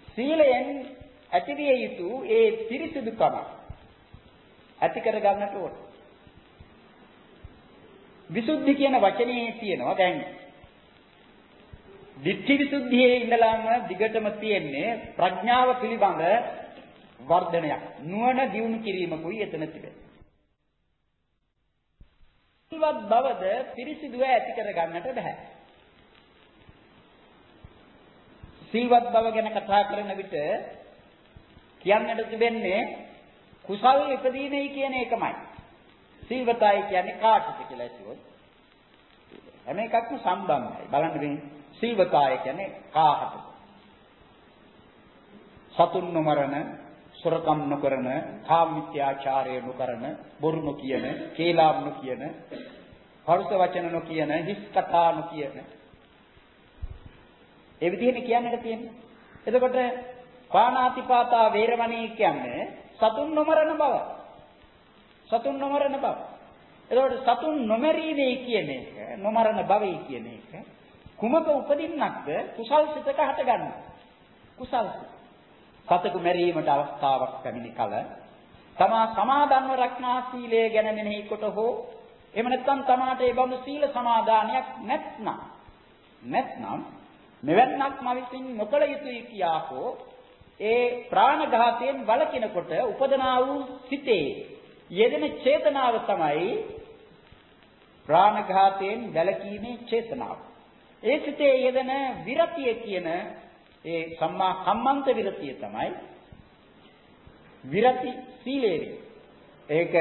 සීලයෙන් ඇතිවිය යුතු ඒ පිරිසිදුකම ඇති කර ගන්නට ඕන. විසුද්ධි කියන වචනේ තියෙනවා දැන් දිට්ඨි විසුද්ධියේ ඉඳලාම දිගටම තියෙන්නේ ප්‍රඥාව පිළිබඳ වර්ධනයක්. නුවණ දියුණු කිරීමකුයි එතන තිබෙන්නේ. සිල්වත් බවද පිරිසිදුව ඇති කර ගන්නට බෑ. සිල්වත් බව ගැන කතා කරන විට කියන්නට තිබෙන්නේ කුසල් ඉපදීමයි කියන එකමයි. සිල්වතයි කියන්නේ කාටද කියලා ඇසුවොත් හැම එකක්ම සම්බන්ධයි. බලන්න මේ සිල්වතය කියන්නේ කාටද? සතුන් නොමරන සොරකම් නොකරන, කාමීත්‍යාචාරය නොකරන, බොරු නොකියන, කේලාම් නොකියන, පරුස වචන නොකියන, හිස් කතා නොකියන. ඒ විදිහනේ කියන්නට තියෙන්නේ. එතකොට පාණාතිපාතා වේරමණී කියන්නේ සතුන් නොමරන බව. සතුන් නොමරන බව. එතකොට සතුන් නොමරීමේ කියන එක, නොමරන බවයි කියන එක කුමක උපදින්නක්ද කුසල් සිතක හටගන්න. කුසල් සිත. සතෙකු මැරීමට අවස්ථාවක් පැමිණි කල තමා සමාදන්ව රක්නා සීලය ගැන මෙනෙහි කොට හෝ එහෙම නැත්නම් තමාට ඒ බඳු සීල සමාදානයක් නැත්නම් නැත්නම් මෙවන්නක් මවිසින් නොකළ යුතුයි කියා හෝ ඒ ප්‍රාණඝාතයෙන් වළකිනකොට උපදනා වූ සිතේ යෙදෙන චේතනාව තමයි ප්‍රාණඝාතයෙන් වැළකීමේ චේතනාව. ඒ සිතේ යෙදෙන විරතිය කියන ඒ සම්මා කම්මන්ත විරතිය තමයි විරති සීලය ඒක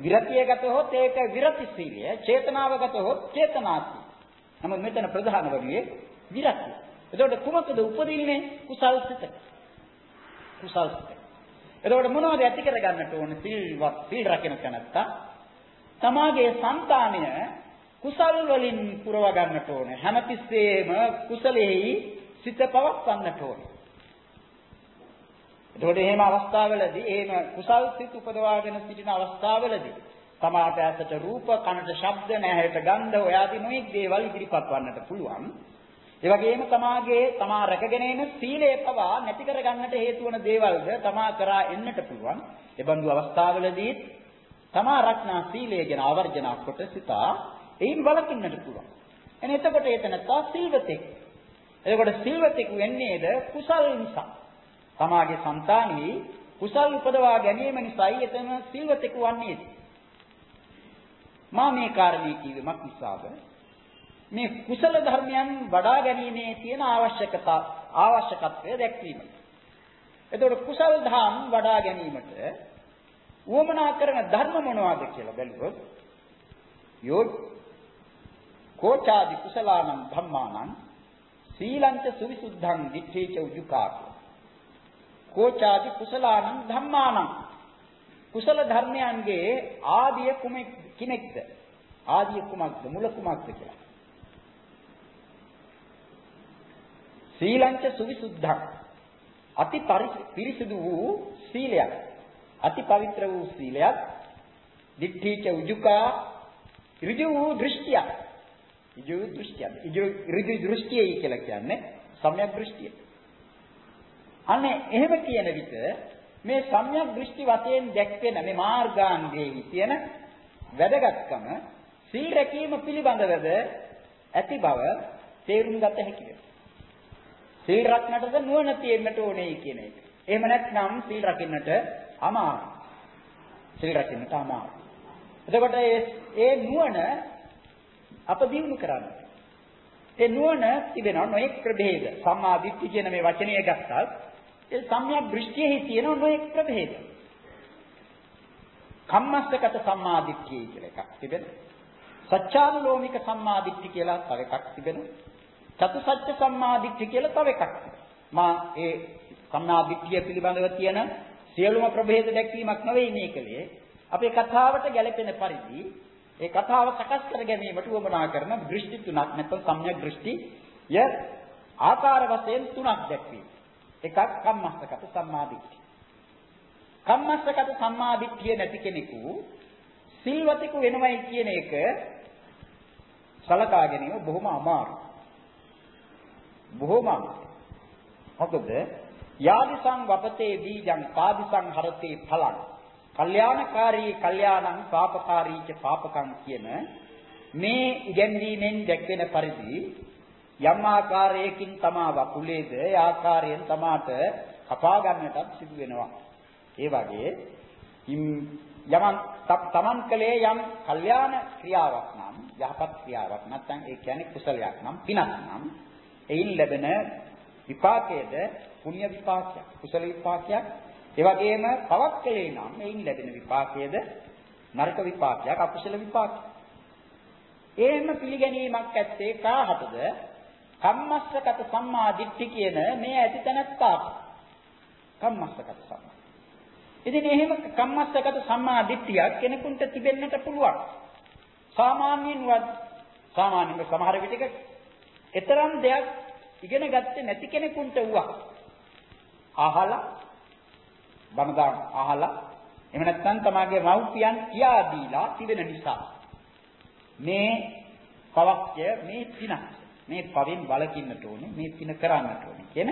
විරතිය ගතහොත් ඒක විරති සීලය චේතනාව ගතහොත් චේතනාති නමුත් මෙතන ප්‍රධාන වගේ විරතිය. එතකොට කුමකද උපදින්නේ? කුසල් සිත. කුසල් සිත එතකොට මොනවද ඇති කර ගන්නට ඕන සීල්වත් සීල් රකින්න තැනත්තා තමාගේ సంతානය කුසල් වලින් පුරව ගන්නට ඕන හැමතිස්සෙම කුසලෙහි සිත පවත්වන්නට ඕනේ. එතකොට එහෙම අවස්ථාවලදී එහෙම කුසල් සිත් උපදවාගෙන සිටින අවස්ථාවලදී තමාට ඇසට රූප, කනට ශබ්ද, නැහැට ගන්ධ ඔය ආදී නොයෙක් දේවල් ඉදිරිපත් වන්නට පුළුවන්. ඒ වගේම තමාගේ තමා රැකගෙන එන සීලය පවා නැති කර ගන්නට හේතු වන දේවල්ද තමා කරා එන්නට පුළුවන්. ඒ බඳු අවස්ථාවලදී තමා රක්නා සීලය ගැන ආවර්ජනා කොට සිතා එයින් වළකින්නට පුළුවන්. එන එතකොට එතනත්තා සීලතෙක් එතකොට සිල්වතෙකු වෙන්නේද කුසල් නිසා. තමාගේ సంతානෙහි කුසල් උපදවා ගැනීම නිසායි එතන සිල්වතෙකු වන්නේ. මා මේ කාරණේ කිව්වමක් නිසාද මේ කුසල ධර්මයන් වඩා ගැනීමේ තියෙන අවශ්‍යකතා අවශ්‍යකත්වය දැක්වීම. එතකොට කුසල් ධම් වඩා ගැනීමට උවමනා කරන ධර්ම මොනවාද කියලා බැලුවොත් යෝ කෝචාදි කුසලානම් ධම්මානම් සීලංච සුවිසුද්ධං දිත්තේච උජුකාක. කෝචාදි කුසලානං ධම්මානං. කුසල ධර්මයන්ගේ ආදිය කුමෙක් කිනෙක්ද? ආදිය කුමක්ද? මුල කුමක්ද කියලා. සීලංච සුවිසුද්ධං අති පිරිසිදු වූ සීලයක් අති පවිත්‍ර වූ සීලයක් දිත්තේච උජුකා ඍජු වූ දෘෂ්ටියක් ඉජු දෘෂ්ටියද? ඉජු ඍජු දෘෂ්ටියයි කියලා කියන්නේ සම්‍යක් දෘෂ්ටිය. අනේ එහෙම කියන විට මේ සම්‍යක් දෘෂ්ටි වශයෙන් දැක්වෙන මේ මාර්ගාංගයේ තියෙන වැදගත්කම සීල රැකීම පිළිබඳවද ඇති බව තේරුම් ගත හැකියි. සීල් රැක්නටද නුවණ තියෙන්නට ඕනේ කියන එක. එහෙම නැත්නම් සීල් රකින්නට අමාරුයි. සීල් රකින්නට අමාරුයි. එතකොට ඒ නුවණ අප දිනු කරන්න. ඒ නුවණ තිබෙනවා නොඑක් ප්‍රභේද. සම්මා දිට්ඨි කියන මේ වචනය ගත්තත් ඒ සම්‍යක් දෘෂ්ටියෙහි තියෙන නොඑක් ප්‍රභේද. කම්මස්සගත සම්මා දිට්ඨිය කියලා එකක් තිබෙනවා. සත්‍යානුලෝමික සම්මා දිට්ඨි කියලා තව එකක් තිබෙනවා. චතුසත්‍ය සම්මා දිට්ඨි කියලා තව එකක් මා ඒ සම්මා දිට්ඨිය පිළිබඳව තියෙන සියලුම ප්‍රභේද දැක්වීමක් නෙවෙයි මේ කලේ. අපේ කතාවට ගැලපෙන පරිදි ඒ කතාව සකස් කර ගැනීමට උවමනා කරන දෘෂ්ටි තුනක් නැත්නම් සම්‍යක් දෘෂ්ටි ය ආකාර වශයෙන් තුනක් දැක්වීම. එකක් කම්මස්සගත සම්මාදිට්ඨිය. කම්මස්සගත සම්මාදිට්ඨිය නැති කෙනෙකු සිල්වතෙකු වෙනවයි කියන එක සලකා ගැනීම බොහොම අමාරුයි. බොහොම අමාරුයි. මොකද යාදිසං වපතේ බීජං කාදිසං හරතේ ඵලං. කල්යාණකාරී කල්යාණං පාපකාරී ච පාපකං කියන මේ ඉගැන්වීමෙන් දැක්වෙන පරිදි යම් ආකාරයකින් තමා වකුලේද ඒ ආකාරයෙන් තමාට කපා ගන්නටත් සිදු වෙනවා. ඒ වගේ යමන් තමන් කලේ යම් කල්යාණ ක්‍රියාවක් නම් යහපත් ක්‍රියාවක් නැත්නම් ඒ කියන්නේ කුසලයක් නම් පිනක් නම් එයින් ලැබෙන විපාකයේද පුණ්‍ය විපාකයක් කුසල විපාකයක්. ඒ වගේම පවක් කලේ නම් එයින් ලැබෙන විපාකයේද නරක විපාකයක් අකුසල විපාකයක්. එහෙම පිළිගැනීමක් ඇත්තේ කාහටද? කම්මස්සගත සම්මා දිට්ඨි කියන මේ ඇති තැනත්තාට කම්මස්සගත සම්මා. ඉතින් එහෙම කම්මස්සගත සම්මා දිට්ඨියක් කෙනෙකුට තිබෙන්නට පුළුවන්. සාමාන්‍යයෙන් වත් සාමාන්‍යයෙන් සමහර විටක ඊතරම් දෙයක් ඉගෙන ගත්තේ නැති කෙනෙකුට වුණා. අහලා බණදාන අහලා එහෙම නැත්නම් තමාගේ මව්පියන් කියා දීලා තිබෙන නිසා මේ පවක්ය මේ පින මේ පවෙන් වලකින්නට ඕනේ මේ පින කරන්නට ඕනේ කියන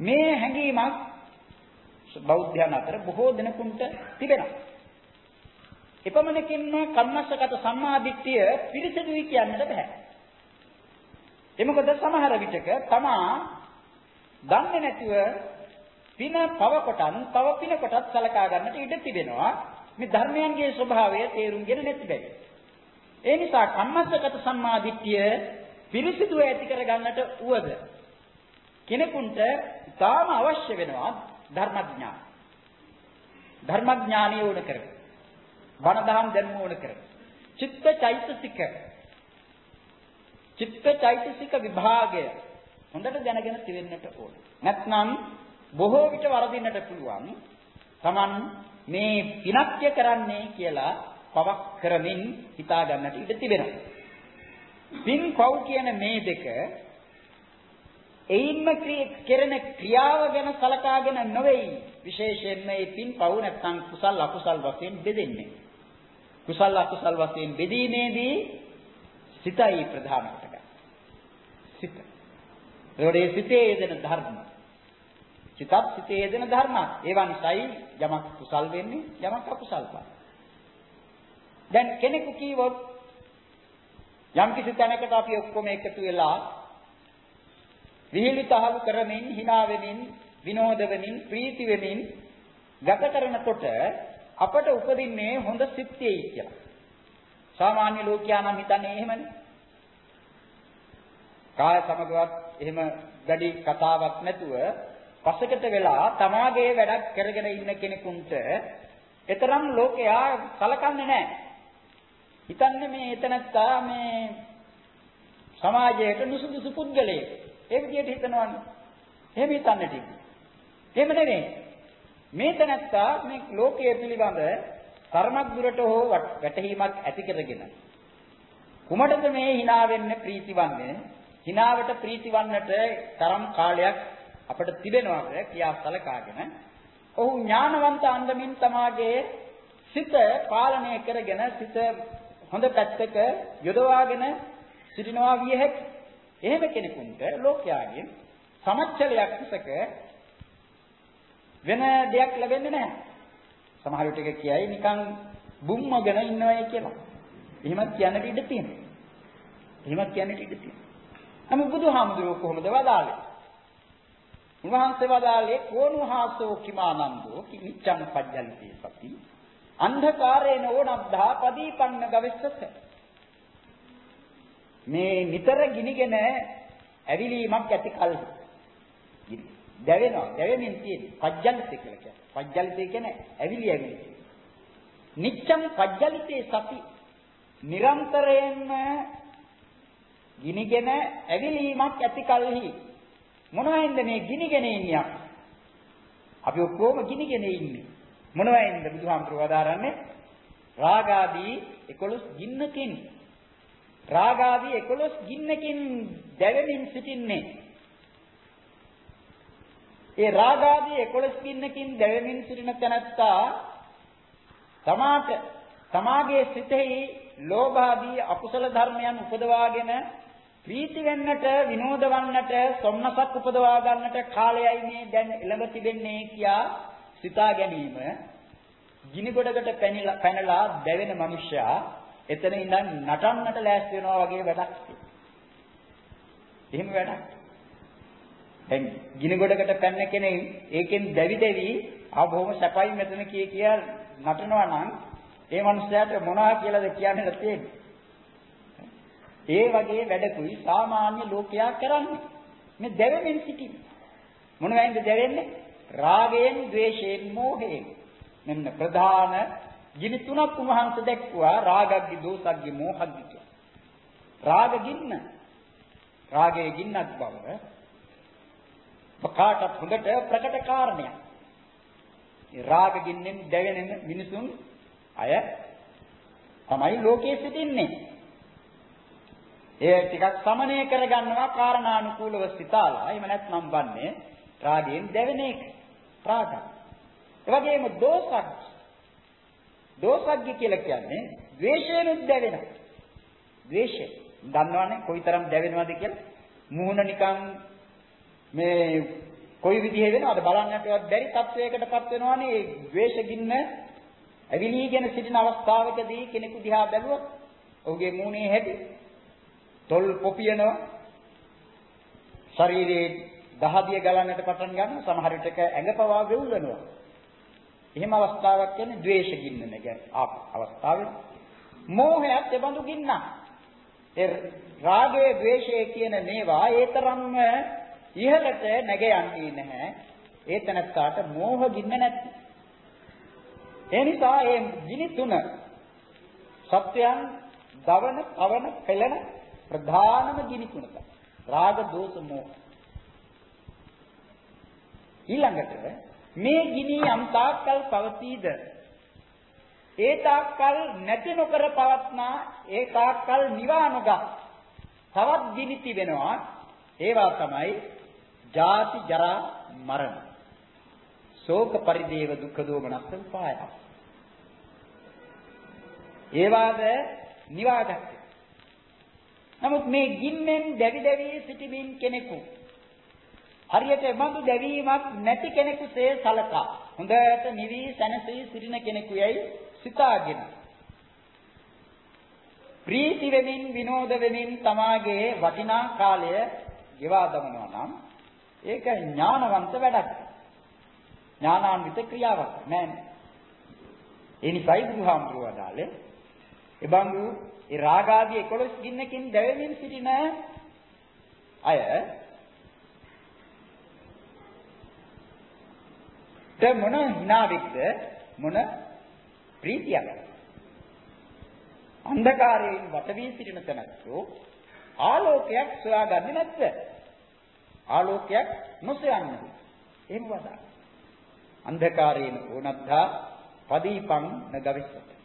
මේ හැඟීමක් බෞද්ධයන් අතර බොහෝ දෙනෙකුට තිබෙනවා. එපමණකින්ම කම්මස්සගත සම්මාදිට්ඨිය පිරිසිදුයි කියන්නට බෑ. ඒ මොකද සමහර විටක තමා දන්නේ නැතුව පින පව කොටන් තව පින කොටත් සලකා ගන්නට ඉඩ තිබෙනවා. මේ ධර්මයන්ගේ ස්වභාවය තේරුම්ගෙන නැති බැරි. ඒ නිසා කම්මස්සගත සම්මාදිට්ඨිය පිරිසිදුව ඇති කර ගන්නට උවද කෙනෙකුට තාම අවශ්‍ය වෙනවා ධර්මඥාන. ධර්මඥානිය ඕන කරගෙන. බණ දහම් දැනුම ඕන කරගෙන. චිත්ත චෛතසික. චිත්ත චෛතසික විභාගය හොඳට දැනගෙන තිරෙන්නට ඕන. නැත්නම් බොහෝ විට වරදින්නට පුළුවන්. Taman මේ පිනක්ය කරන්නේ කියලා පවක් කරමින් හිතා ගන්නට ඉඩ තිබෙනවා. පින් පව් කියන මේ දෙක එයින්ම කෙරෙන ක්‍රියාව ගැන සලකාගෙන නොවේයි විශේෂයෙන්ම මේ පින් පව් නැත්නම් කුසල් අකුසල් වශයෙන් බෙදෙන්නේ කුසල් අකුසල් වශයෙන් බෙදීමේදී සිතයි ප්‍රධාන කොට සිත ඒවලේ සිතේ යෙදෙන ධර්ම සිතත් සිතේ යෙදෙන ධර්ම ඒවා නිසායි යමක් කුසල් වෙන්නේ යමක් අකුසල් වෙන්නේ දැන් කෙනෙකු කීවොත් යම් කිසි තැනකට අපි ඔක්කොම එකතු වෙලා විහිළි තහළු කරමින් hina වෙමින් විනෝද වෙමින් ප්‍රීති වෙමින් ගත කරනකොට අපට උපදින්නේ හොඳ සිත්යයි කියලා. සාමාන්‍ය ලෝකයා නම් හිතන්නේ එහෙමනේ. කාය සමගවත් එහෙම වැඩි කතාවක් නැතුව පසකට වෙලා තමාගේ වැඩක් කරගෙන ඉන්න කෙනෙකුට එතරම් ලෝකයා සලකන්නේ නැහැ. හිතන්නේ මේ එතනත්තා මේ සමාජයට නුසුදුසු පුද්ගලයෙක්. ඒ විදිහට හිතනවනේ. එහෙම හිතන්නට එහෙම නෙවෙයි. මේ තැනත්තා මේ ලෝකයේ පිළිබඳ කර්මක් දුරට හෝ වැටහීමක් ඇති කරගෙන කුමටද මේ hina වෙන්න ප්‍රීතිවන්නේ? Hinaවට ප්‍රීතිවන්නට තරම් කාලයක් අපට තිබෙනවාද කියා සලකාගෙන ඔහු ඥානවන්ත අන්දමින් තමාගේ සිත පාලනය කරගෙන සිත හොඳ පැත්තක යොදවාගෙන සිටිනවා විය හැකියි. එහෙම කෙනෙකුට ලෝකයාගෙන් සමච්චලයක් මිසක වෙන දෙයක් ලැබෙන්නේ නැහැ. සමහර විටක කියයි නිකන් බුම්මගෙන ඉන්නවයි කියලා. එහෙමත් කියන්නට ඉඩ තියෙනවා. එහෙමත් කියන්නට ඉඩ තියෙනවා. නමුත් බුදුහාමුදුරුවෝ කොහොමද වදාළේ? උන්වහන්සේ වදාළේ කෝණුහාසෝ කිමානන්දෝ කිනිච්ඡං පජ්ජන්ති සති. අන්ධකාරේන ඕනබ්ධා පදීපන්න ගවිස්සස. මේ නිතර ගිනිගෙන ඇවිලීමක් ඇති කල්හි දැවෙනවා. දැවෙමින් තියෙන්නේ පජ්ජලිත කියලා කියන්නේ. පජ්ජලිත කියන්නේ ඇවිලි ඇවිලි. නිච්ඡම් පජ්ජලිතේ සති. නිරන්තරයෙන්ම ගිනිගෙන ඇවිලීමක් ඇති කල්හි. මොනවෙන්ද මේ ගිනිගෙන ඉන්නේ අපි? ඔක්කොම ගිනිගෙන ඉන්නේ. මොනවෙන්ද බුදුහාමුදුරුවෝ වදාරන්නේ? රාගාදී 11 ගින්නකින්. රාග ආදී 11 ගින්නකින් දැවෙමින් සිටින්නේ. ඒ රාගාදී 11 පින්නකින් දැවෙමින් සිටින තැනැත්තා තමාට තමාගේ සිතෙහි ලෝභ ආදී අකුසල ධර්මයන් උපදවාගෙන ප්‍රීති වෙන්නට විනෝද වන්නට සොම්නසක් උපදවා ගන්නට කාලයයි මේ දැන් එළඹ තිබෙන්නේ කියා සිතා ගැනීම ගිනි ගොඩකට පැනලා දැවෙන මිනිසයා එතන ඉඳන් නටන්නට ලෑස්ති වෙනවා වගේ වැඩක්. එහෙම වැඩක්. දැන් ගිනි ගොඩකට පැන්න කෙනෙක් ඒකෙන් දැවි දැවි ආ බොහොම සැපයි මෙතන කිය කිය නටනවා නම් ඒ මනුස්සයාට මොනවා කියලාද කියන්න තියෙන්නේ. ඒ වගේ වැඩකුයි සාමාන්‍ය ලෝකයා කරන්නේ. මේ දැවෙමින් සිටින. මොන වෙන්ද දැවෙන්නේ? රාගයෙන්, ద్వේෂයෙන්, මෝහයෙන්. මෙන්න ප්‍රධාන ගිනි තුනක් උන්වහන්සේ දැක්වුවා රාගග්ගි, දෝසග්ගි, මෝහග්ගි කියලා. රාග ගින්න. රාගයේ ගින්නක් බව ප්‍රකාශත් හොඳට ප්‍රකට කාරණයක්. ඒ රාග ගින්නෙන් දැවෙන මිනිසුන් අය තමයි ලෝකයේ සිටින්නේ. ඒ ටිකක් සමනය කරගන්නවා කාරණානුකූලව සිතාලා. එහෙම නැත්නම් වන්නේ රාගයෙන් දැවෙන එක. රාගය. ඒ වගේම දෝසක්. දෝසග්ග කියලා කියන්නේ ද්වේෂයෙන් දැවෙන. ද්වේෂය. දන්නවනේ කොයිතරම් දැවෙනවද කියලා. මූණ නිකන් මේ කොයි විදිහේ වෙනවද බලන්නටවත් බැරි තත්වයකටපත් වෙනවනේ ඒ ද්වේෂ ගින්න ඇවිලීගෙන සිටින අවස්ථාවකදී කෙනෙකු දිහා බැලුවොත් ඔහුගේ මූණේ හැටි තොල් පොපියනවා ශරීරයේ දහදිය ගලන්නට පටන් ගන්නවා. සමහර විටක ඇඟපවා වෙවුලනවා එහෙම අවස්ථාවක් කියන්නේ ද්වේෂ ගින්න නේ අවස්ථාවේ මෝහයත් එබඳු ගින්නක් ඒ රාගයේ ද්වේෂයේ කියන මේවා ඒතරම්ම ඉහළට නැග යන්නේ නැහැ. ඒ තනත්තාට මෝහ ගින්න නැති. ඒ නිසා මේ ගිනි තුන සත්‍යයන් දවන, පවන, පෙළන ප්‍රධානම ගිනි තුන තමයි. රාග, දෝෂ, මෝහ. ඊළඟට මේ ගිනි යම් තාක්කල් පවතීද ඒ තාක්කල් නැති නොකර පවත්නා ඒ තාක්කල් නිවානගත් තවත් ගිනි තිබෙනවා ඒවා තමයි ජාති ජරා මරණ ශෝක පරිදේව දුක්ඛ දෝමනස්ස උපාය. ඒවාද නිවාගත්. නමුත් මේ ගින්නෙන් දැවි දැවි සිටිමින් කෙනෙකු හරියට එබඳු දැවීමක් නැති කෙනෙකුසේ සලකා හොඳට නිවි සැනසී සිටින කෙනෙකුයයි සිතාගෙන ප්‍රීති වෙමින් විනෝද වෙමින් තමාගේ වටිනා කාලය ගෙවා දමනවා නම් ඒක ඥානවන්ත වැඩක්. ඥානාන්විත ක්‍රියාවක් නෑනේ. ඒ නිසායි බුදුහාමුදුරුවෝ වදාළේ එබඳු ඒ රාගාදී 11 ගින්නකින් දැවෙමින් සිටින අය ද මොන hinaවෙක්ද මොන ප්‍රීතියක්? අන්ධකාරයෙන් වට වී සිටින තැනැත්තෝ ආලෝකයක් සොයාගන්නේ නැද්ද ආලෝකයක් නොසොයන්නේ. එහෙම වදා. අන්ධකාරයෙන් ඕනත්තා පදීපං නගවිස්සත.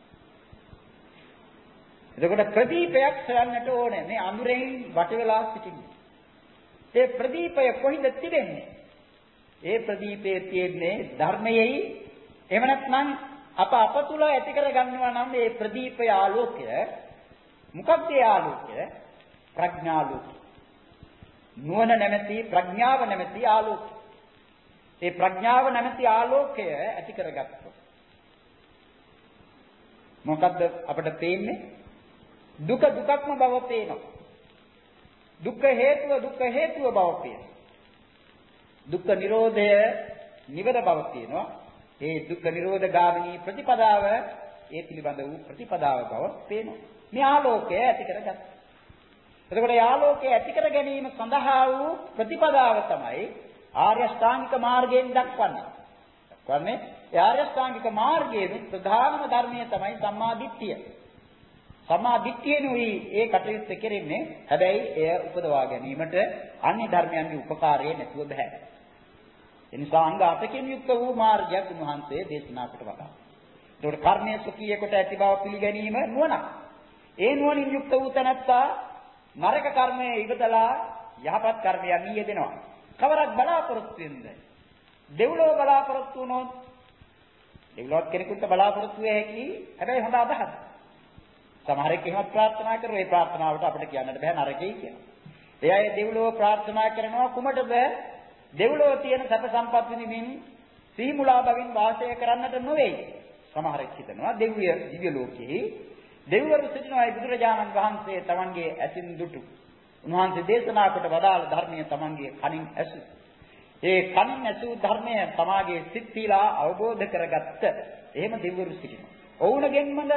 එතකොට ප්‍රදීපයක් සොයන්නට ඕනේ මේ අඳුරෙන් වට වෙලා සිටින්නේ. ඒ ප්‍රදීපය කොහිද තිබෙන්නේ? ඒ ප්‍රදීපයේ තියෙන්නේ ධර්මයේයි එහෙම නැත්නම් අප අප තුල ඇති කර ගන්නවා නම් මේ ප්‍රදීපය ආලෝකය මොකක්ද ඒ ආලෝකය? ප්‍රඥාලෝකය. නුවණ නැමැති ප්‍රඥාව නැමැති ආලෝකය. ඒ ප්‍රඥාව නැමැති ආලෝකය ඇති කරගත්තොත් මොකද්ද අපිට පේන්නේ දුක දුකක්ම බව පේනවා. දුක්ඛ හේතුව දුක්ඛ හේතුව බව පේනවා. දුක්ඛ නිරෝධය නිවන බව තියෙනවා ඒ දුක්ඛ නිරෝධ ගාමිනී ප්‍රතිපදාව ඒ පිළිබඳ වූ ප්‍රතිපදාව බව පේනවා. මේ ආලෝකය ඇති කරගත්තා එතකොට ඒ ආලෝකය ඇති කර ගැනීම සඳහා වූ ප්‍රතිපදාව තමයි ආර්ය ශ්‍රාංගික මාර්ගයෙන් දක්වන්නේ. දක්වන්නේ ඒ ආර්ය ශ්‍රාංගික මාර්ගයේ ප්‍රධානම ධර්මය තමයි සම්මා දිට්ඨිය. සම්මා දිට්ඨියනුයි ඒ කටයුත්ත කෙරෙන්නේ. හැබැයි එය උපදවා ගැනීමට අන්‍ය ධර්මයන්ගේ උපකාරය නැතුව බෑ. ඒ නිසා අංග අටකින් යුක්ත වූ මාර්ගයක් උන්වහන්සේ දේශනා කොට වදා. ඒකට කර්මයේ සුඛිය කොට ඇති බව පිළිගැනීම නුවණ. ඒ නුවණින් යුක්ත වූ තැනැත්තා නරක කර්මයේ ඉවතලා යහපත් කර්මයන් යෙදෙනවා. කවරක් බලාපොරොත්තු වෙනද? දෙව්ලොව බලාපොරොත්තු වුණොත් දෙව්ලොවත් කෙනෙකුට බලාපොරොත්තු වෙ හැකි හැබැයි හොඳ අදහස්. සමහරෙක් එහෙමත් ප්‍රාර්ථනා කරනවා ඒ ප්‍රාර්ථනාවට අපිට කියන්නට බෑ නරකයි කියලා. ඒ අය දෙව්ලොව ප්‍රාර්ථනා කරනවා කුමටද? දෙව්ලොව තියෙන සැප සම්පත් විඳින්න සීමුලා බවින් වාසය කරන්නට නොවේ. සමහරෙක් හිතනවා දෙවිය දිව්‍ය ලෝකයේ දෙවිවරු සිටිනවායි බුදුරජාණන් වහන්සේ තමන්ගේ ඇසින් දුටු. උන්වහන්සේ දේශනා කොට වදාළ ධර්මයේ තමන්ගේ කනින් ඇසු. ඒ කනින් ඇසු ධර්මය තමාගේ සිත් තීලා අවබෝධ කරගත්ත. එහෙම දෙවිවරු සිටිනවා. ඔවුන්ගෙන්මද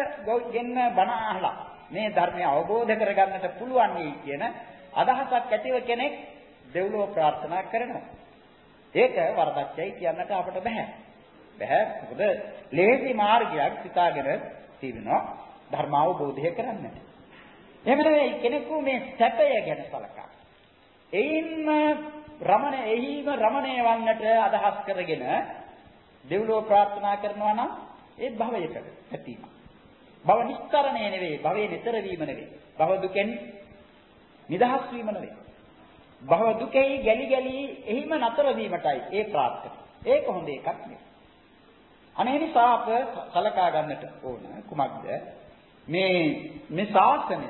ගෙන්න බණ අහලා මේ ධර්මය අවබෝධ කරගන්නට පුළුවන් කියන අදහසක් ඇතිව කෙනෙක් දෙව්ලොව ප්‍රාර්ථනා කරනවා. ඒක වරදක්යි කියන්නට අපට බෑ. බෑ. මොකද ලේසි මාර්ගයක් සිතාගෙන තිබෙනවා ධර්ම අවබෝධය කරන්නට. එහෙම නෙවෙයි කෙනෙකු මේ සැපය ගැන සලකා. එයින්ම රමණ එහිම රමණය වන්නට අදහස් කරගෙන දෙව්ලොව ප්‍රාර්ථනා කරනවා නම් ඒ භවයකට ඇතිවීම. භව නිස්තරණය නෙවෙයි, භවයේ නිතර වීම නෙවෙයි. භව දුකෙන් නිදහස් වීම නෙවෙයි. භව දුකෙහි ගැලි ගැලි එහිම නතර වීමටයි ඒ ප්‍රාර්ථන. ඒක හොඳ එකක් නෙවෙයි. අනේ නිසා අප සලකා ගන්නට ඕන කුමක්ද? මේ මේ ශාසනය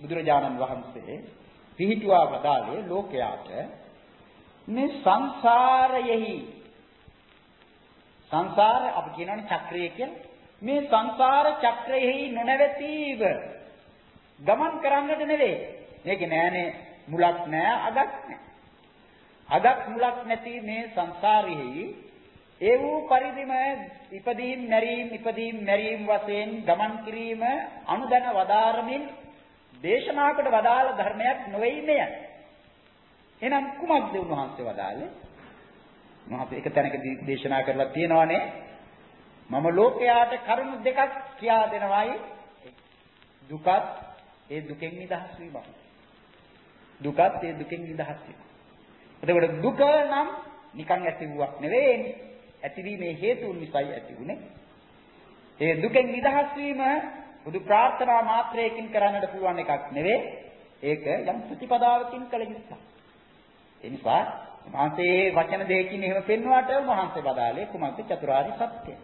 බුදුරජාණන් වහන්සේ පිහිටුවා වදාළේ ලෝකයාට මේ සංසාරයෙහි සංසාර අපි කියනවානේ චක්‍රය කියලා. මේ සංසාර චක්‍රයෙහි නොනැවතීව ගමන් කරන්නට නෙවෙයි. මේක නෑනේ මුලක් නෑ අගක් නෑ. අගක් මුලක් නැති මේ සංසාරෙහි ඒ වූ පරිදිම ඉපදීම් මැරීම් ඉපදීම් මැරීම් වශයෙන් ගමන් කිරීම අනුදැන වදාරමින් දේශනාකට වදාළ ධර්මයක් නොවේයි මෙය. එහෙනම් කුමක්ද උන්වහන්සේ වදාළේ? උන්වහන්සේ එක තැනකදී දේශනා කරලා තියෙනවානේ මම ලෝකයාට කරුණු දෙකක් කියා දෙනවායි දුකත් ඒ දුකෙන් නිදහස් වීම. දුකත් ඒ දුකෙන් නිදහස් වීම. එතකොට දුක නම් නිකන් ඇති වූවක් නෙවෙයි. ඇතිවීමේ හේතුන් නිසායි ඇති වුනේ. ඒ දුකෙන් නිදහස් වීම බුදු ප්‍රාර්ථනා මාත්‍රයකින් කරන්නට පුළුවන් එකක් නෙවෙයි. ඒක යම් ප්‍රතිපදාවකින් කළ යුතුයි. ඒ නිසා මහන්සේ වචන දෙකකින් එහෙම පෙන්වුවාට මහන්සේ බදාලේ කුමක්ද චතුරාර්ය සත්‍යය.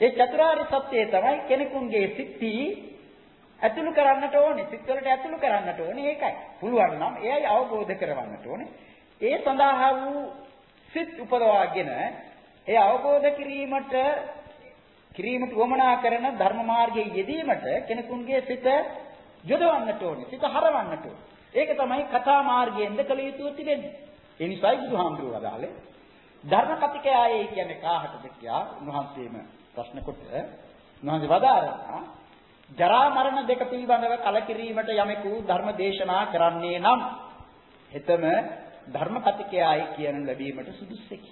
ඒ චතුරාර්ය සත්‍යය තමයි කෙනෙකුගේ සිත්ති ඇතුළු කරන්නට ඕනේ. සිත් වලට ඇතුළු කරන්නට ඕනේ ඒකයි. පුළුවන් නම් එයයි අවබෝධ කරවන්නට ඕනේ. ඒ සඳහා වූ සිත් උපදවාගෙන ඒ අවබෝධ කිරීමට කිරීමට වමනා කරන ධර්ම මාර්ගයේ යෙදීමට කෙනෙකුගේ සිත යොදවන්නට ඕනේ. සිත හරවන්නට ඕනේ. ඒක තමයි කතා මාර්ගයෙන්ද කළ යුතු තිබෙන්නේ. ඒ නිසායි බුදුහාමුදුරුවෝ වදාළේ ධර්ම කතිකයයි කියන්නේ කාහටද කියා උන්වහන්සේම ප්‍රශ්න කොට උන්වහන්සේ වදාරනවා ජරා මරණ දෙක පිළිබඳව කලකිරීමට යමෙකු ධර්ම දේශනා කරන්නේ නම් හෙතම ධර්ම කතිකයයි කියන ලැබීමට සුදුස්සෙකි.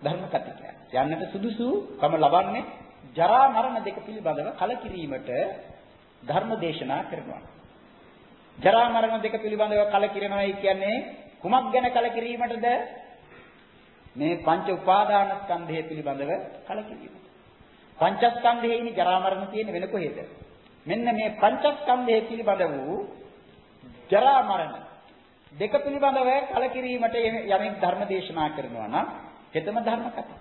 ධර්ම කතිකය. යන්නට සුදුසුකම ලබන්නේ ජරා මරණ දෙක පිළිබඳව කලකිරීමට ධර්ම දේශනා කරනවා. ජරා මරණ දෙක පිළිබඳව කලකිරෙනවායි කියන්නේ කුමක් ගැන කලකිරීමටද? මේ පංච උපාදාන ස්කන්ධය පිළිබඳව කලකිරීම. පංචස්කන්ධයේනි ජරා මරණ තියෙන වෙන කොහෙද? මෙන්න මේ පංචස්කන්ධය පිළිබඳ වූ ජරා මරණ දෙක පිළිබඳව කලකිරීමට යමෙක් ධර්ම දේශනා කරනවා නම් හෙතම ධර්ම කතා.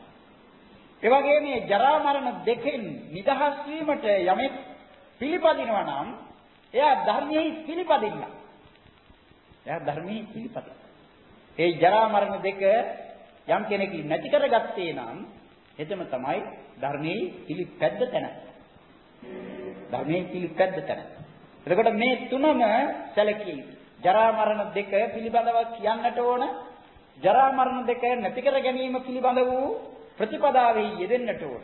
ඒ වගේම මේ ජරා මරණ දෙකෙන් නිදහස් වීමට යමෙක් පිළිපදිනවා නම් එයා ධර්මයේ පිළිපදින්න. එයා ධර්මයේ පිළිපදින්න. ඒ ජරා මරණ දෙක යම් කෙනෙක් නැති කරගත්තේ නම් එතම තමයි ධර්මයේ පිළිපැද්ද තැන. ධර්මයේ පිළිපැද්ද තැන. එතකොට මේ තුනම සැලකී ජරා මරණ දෙක පිළිබඳව කියන්නට ඕන ජරා මරණ දෙක නැති කර ගැනීම පිළිබඳ වූ ප්‍රතිපදාවේ යෙදෙන්නට ඕන.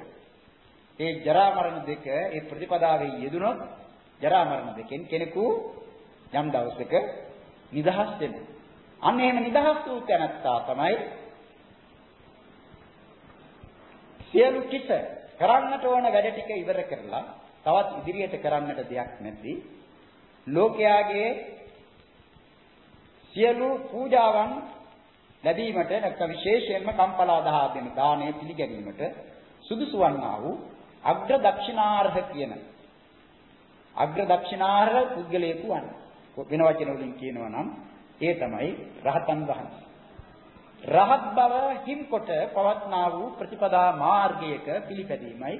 ඒ ජරා මරණ දෙක ඒ ප්‍රතිපදාවේ යෙදුනොත් ජරා මරණ දෙකෙන් කෙනෙකු යම් දවසක නිදහස් වෙනවා. අන්න එහෙම නිදහස් වූ තැනත්තා තමයි සියලු කිස කරන්නට ඕන වැඩ ටික ඉවර කරලා තවත් ඉදිරියට කරන්නට දෙයක් නැති ලෝකයාගේ සියලු පූජාවන් ලැබීමට නැත්නම් විශේෂයෙන්ම කම්පලා දහා දෙන දාණය පිළිගැනීමට සුදුසු වන්නා වූ අග්‍ර දක්ෂිනාර්හ කියන අග්‍ර දක්ෂිනාර්හ පුද්ගලයෙකු වන්න. වෙන වචන වලින් කියනවා නම් ඒ තමයි රහතන් වහන්සේ. රහත් බව හිම්කොට පවත්නා වූ ප්‍රතිපදා මාර්ගයක පිළිපැදීමයි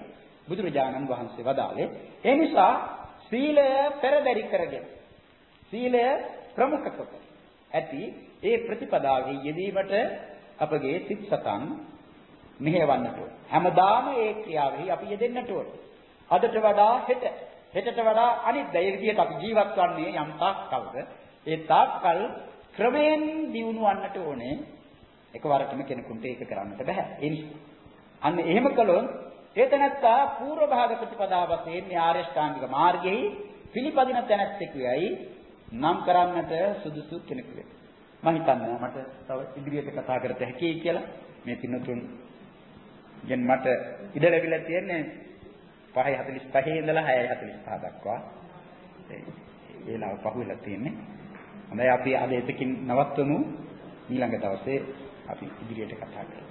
බුදුරජාණන් වහන්සේ වදාළේ. ඒ නිසා සීලය පෙරදරි කරගෙන සීලය ප්‍රමුඛ කොට ඇති ඒ ප්‍රතිපදාවේ යෙදීමට අපගේ සිත් සතන් මෙහෙවන්නට ඕන. හැමදාම ඒ ක්‍රියාවෙහි අපි යෙදෙන්නට ඕන. අදට වඩා හෙට, හෙටට වඩා අනිද්දා. ඒ විදිහට අපි ජීවත් වන්නේ යම් තාක් කල්ද ඒ තාක් කල් ක්‍රමයෙන් දියුණු වන්නට ඕනේ. එකවරටම කෙනෙකුට ඒක කරන්නට බෑ. ඒ නිසා අන්න එහෙම කළොත් ඒ තැනත්තා පූර්ව භාග ප්‍රතිපදාව වශයෙන් මේ ආර්ය ශ්‍රාන්තික මාර්ගෙහි පිළිපදින තැනැත්තෙකුයි නම් කරන්නට සුදුසු කෙනෙකු වෙයි. මම හිතන්නේ මට තව ඉදිරියට කතා කරත හැකියි කියලා මේ පින්නතුන් ගෙන් මට ඉඩ ලැබිලා තියෙන්නේ 5:45 ඉඳලා 6:45 දක්වා ඒ වේලාව පහුවෙලා තියෙන්නේ. හොඳයි අපි අද එතකින් නවත්වමු ඊළඟ දවසේ අපි ඉදිරියට කතා කරමු.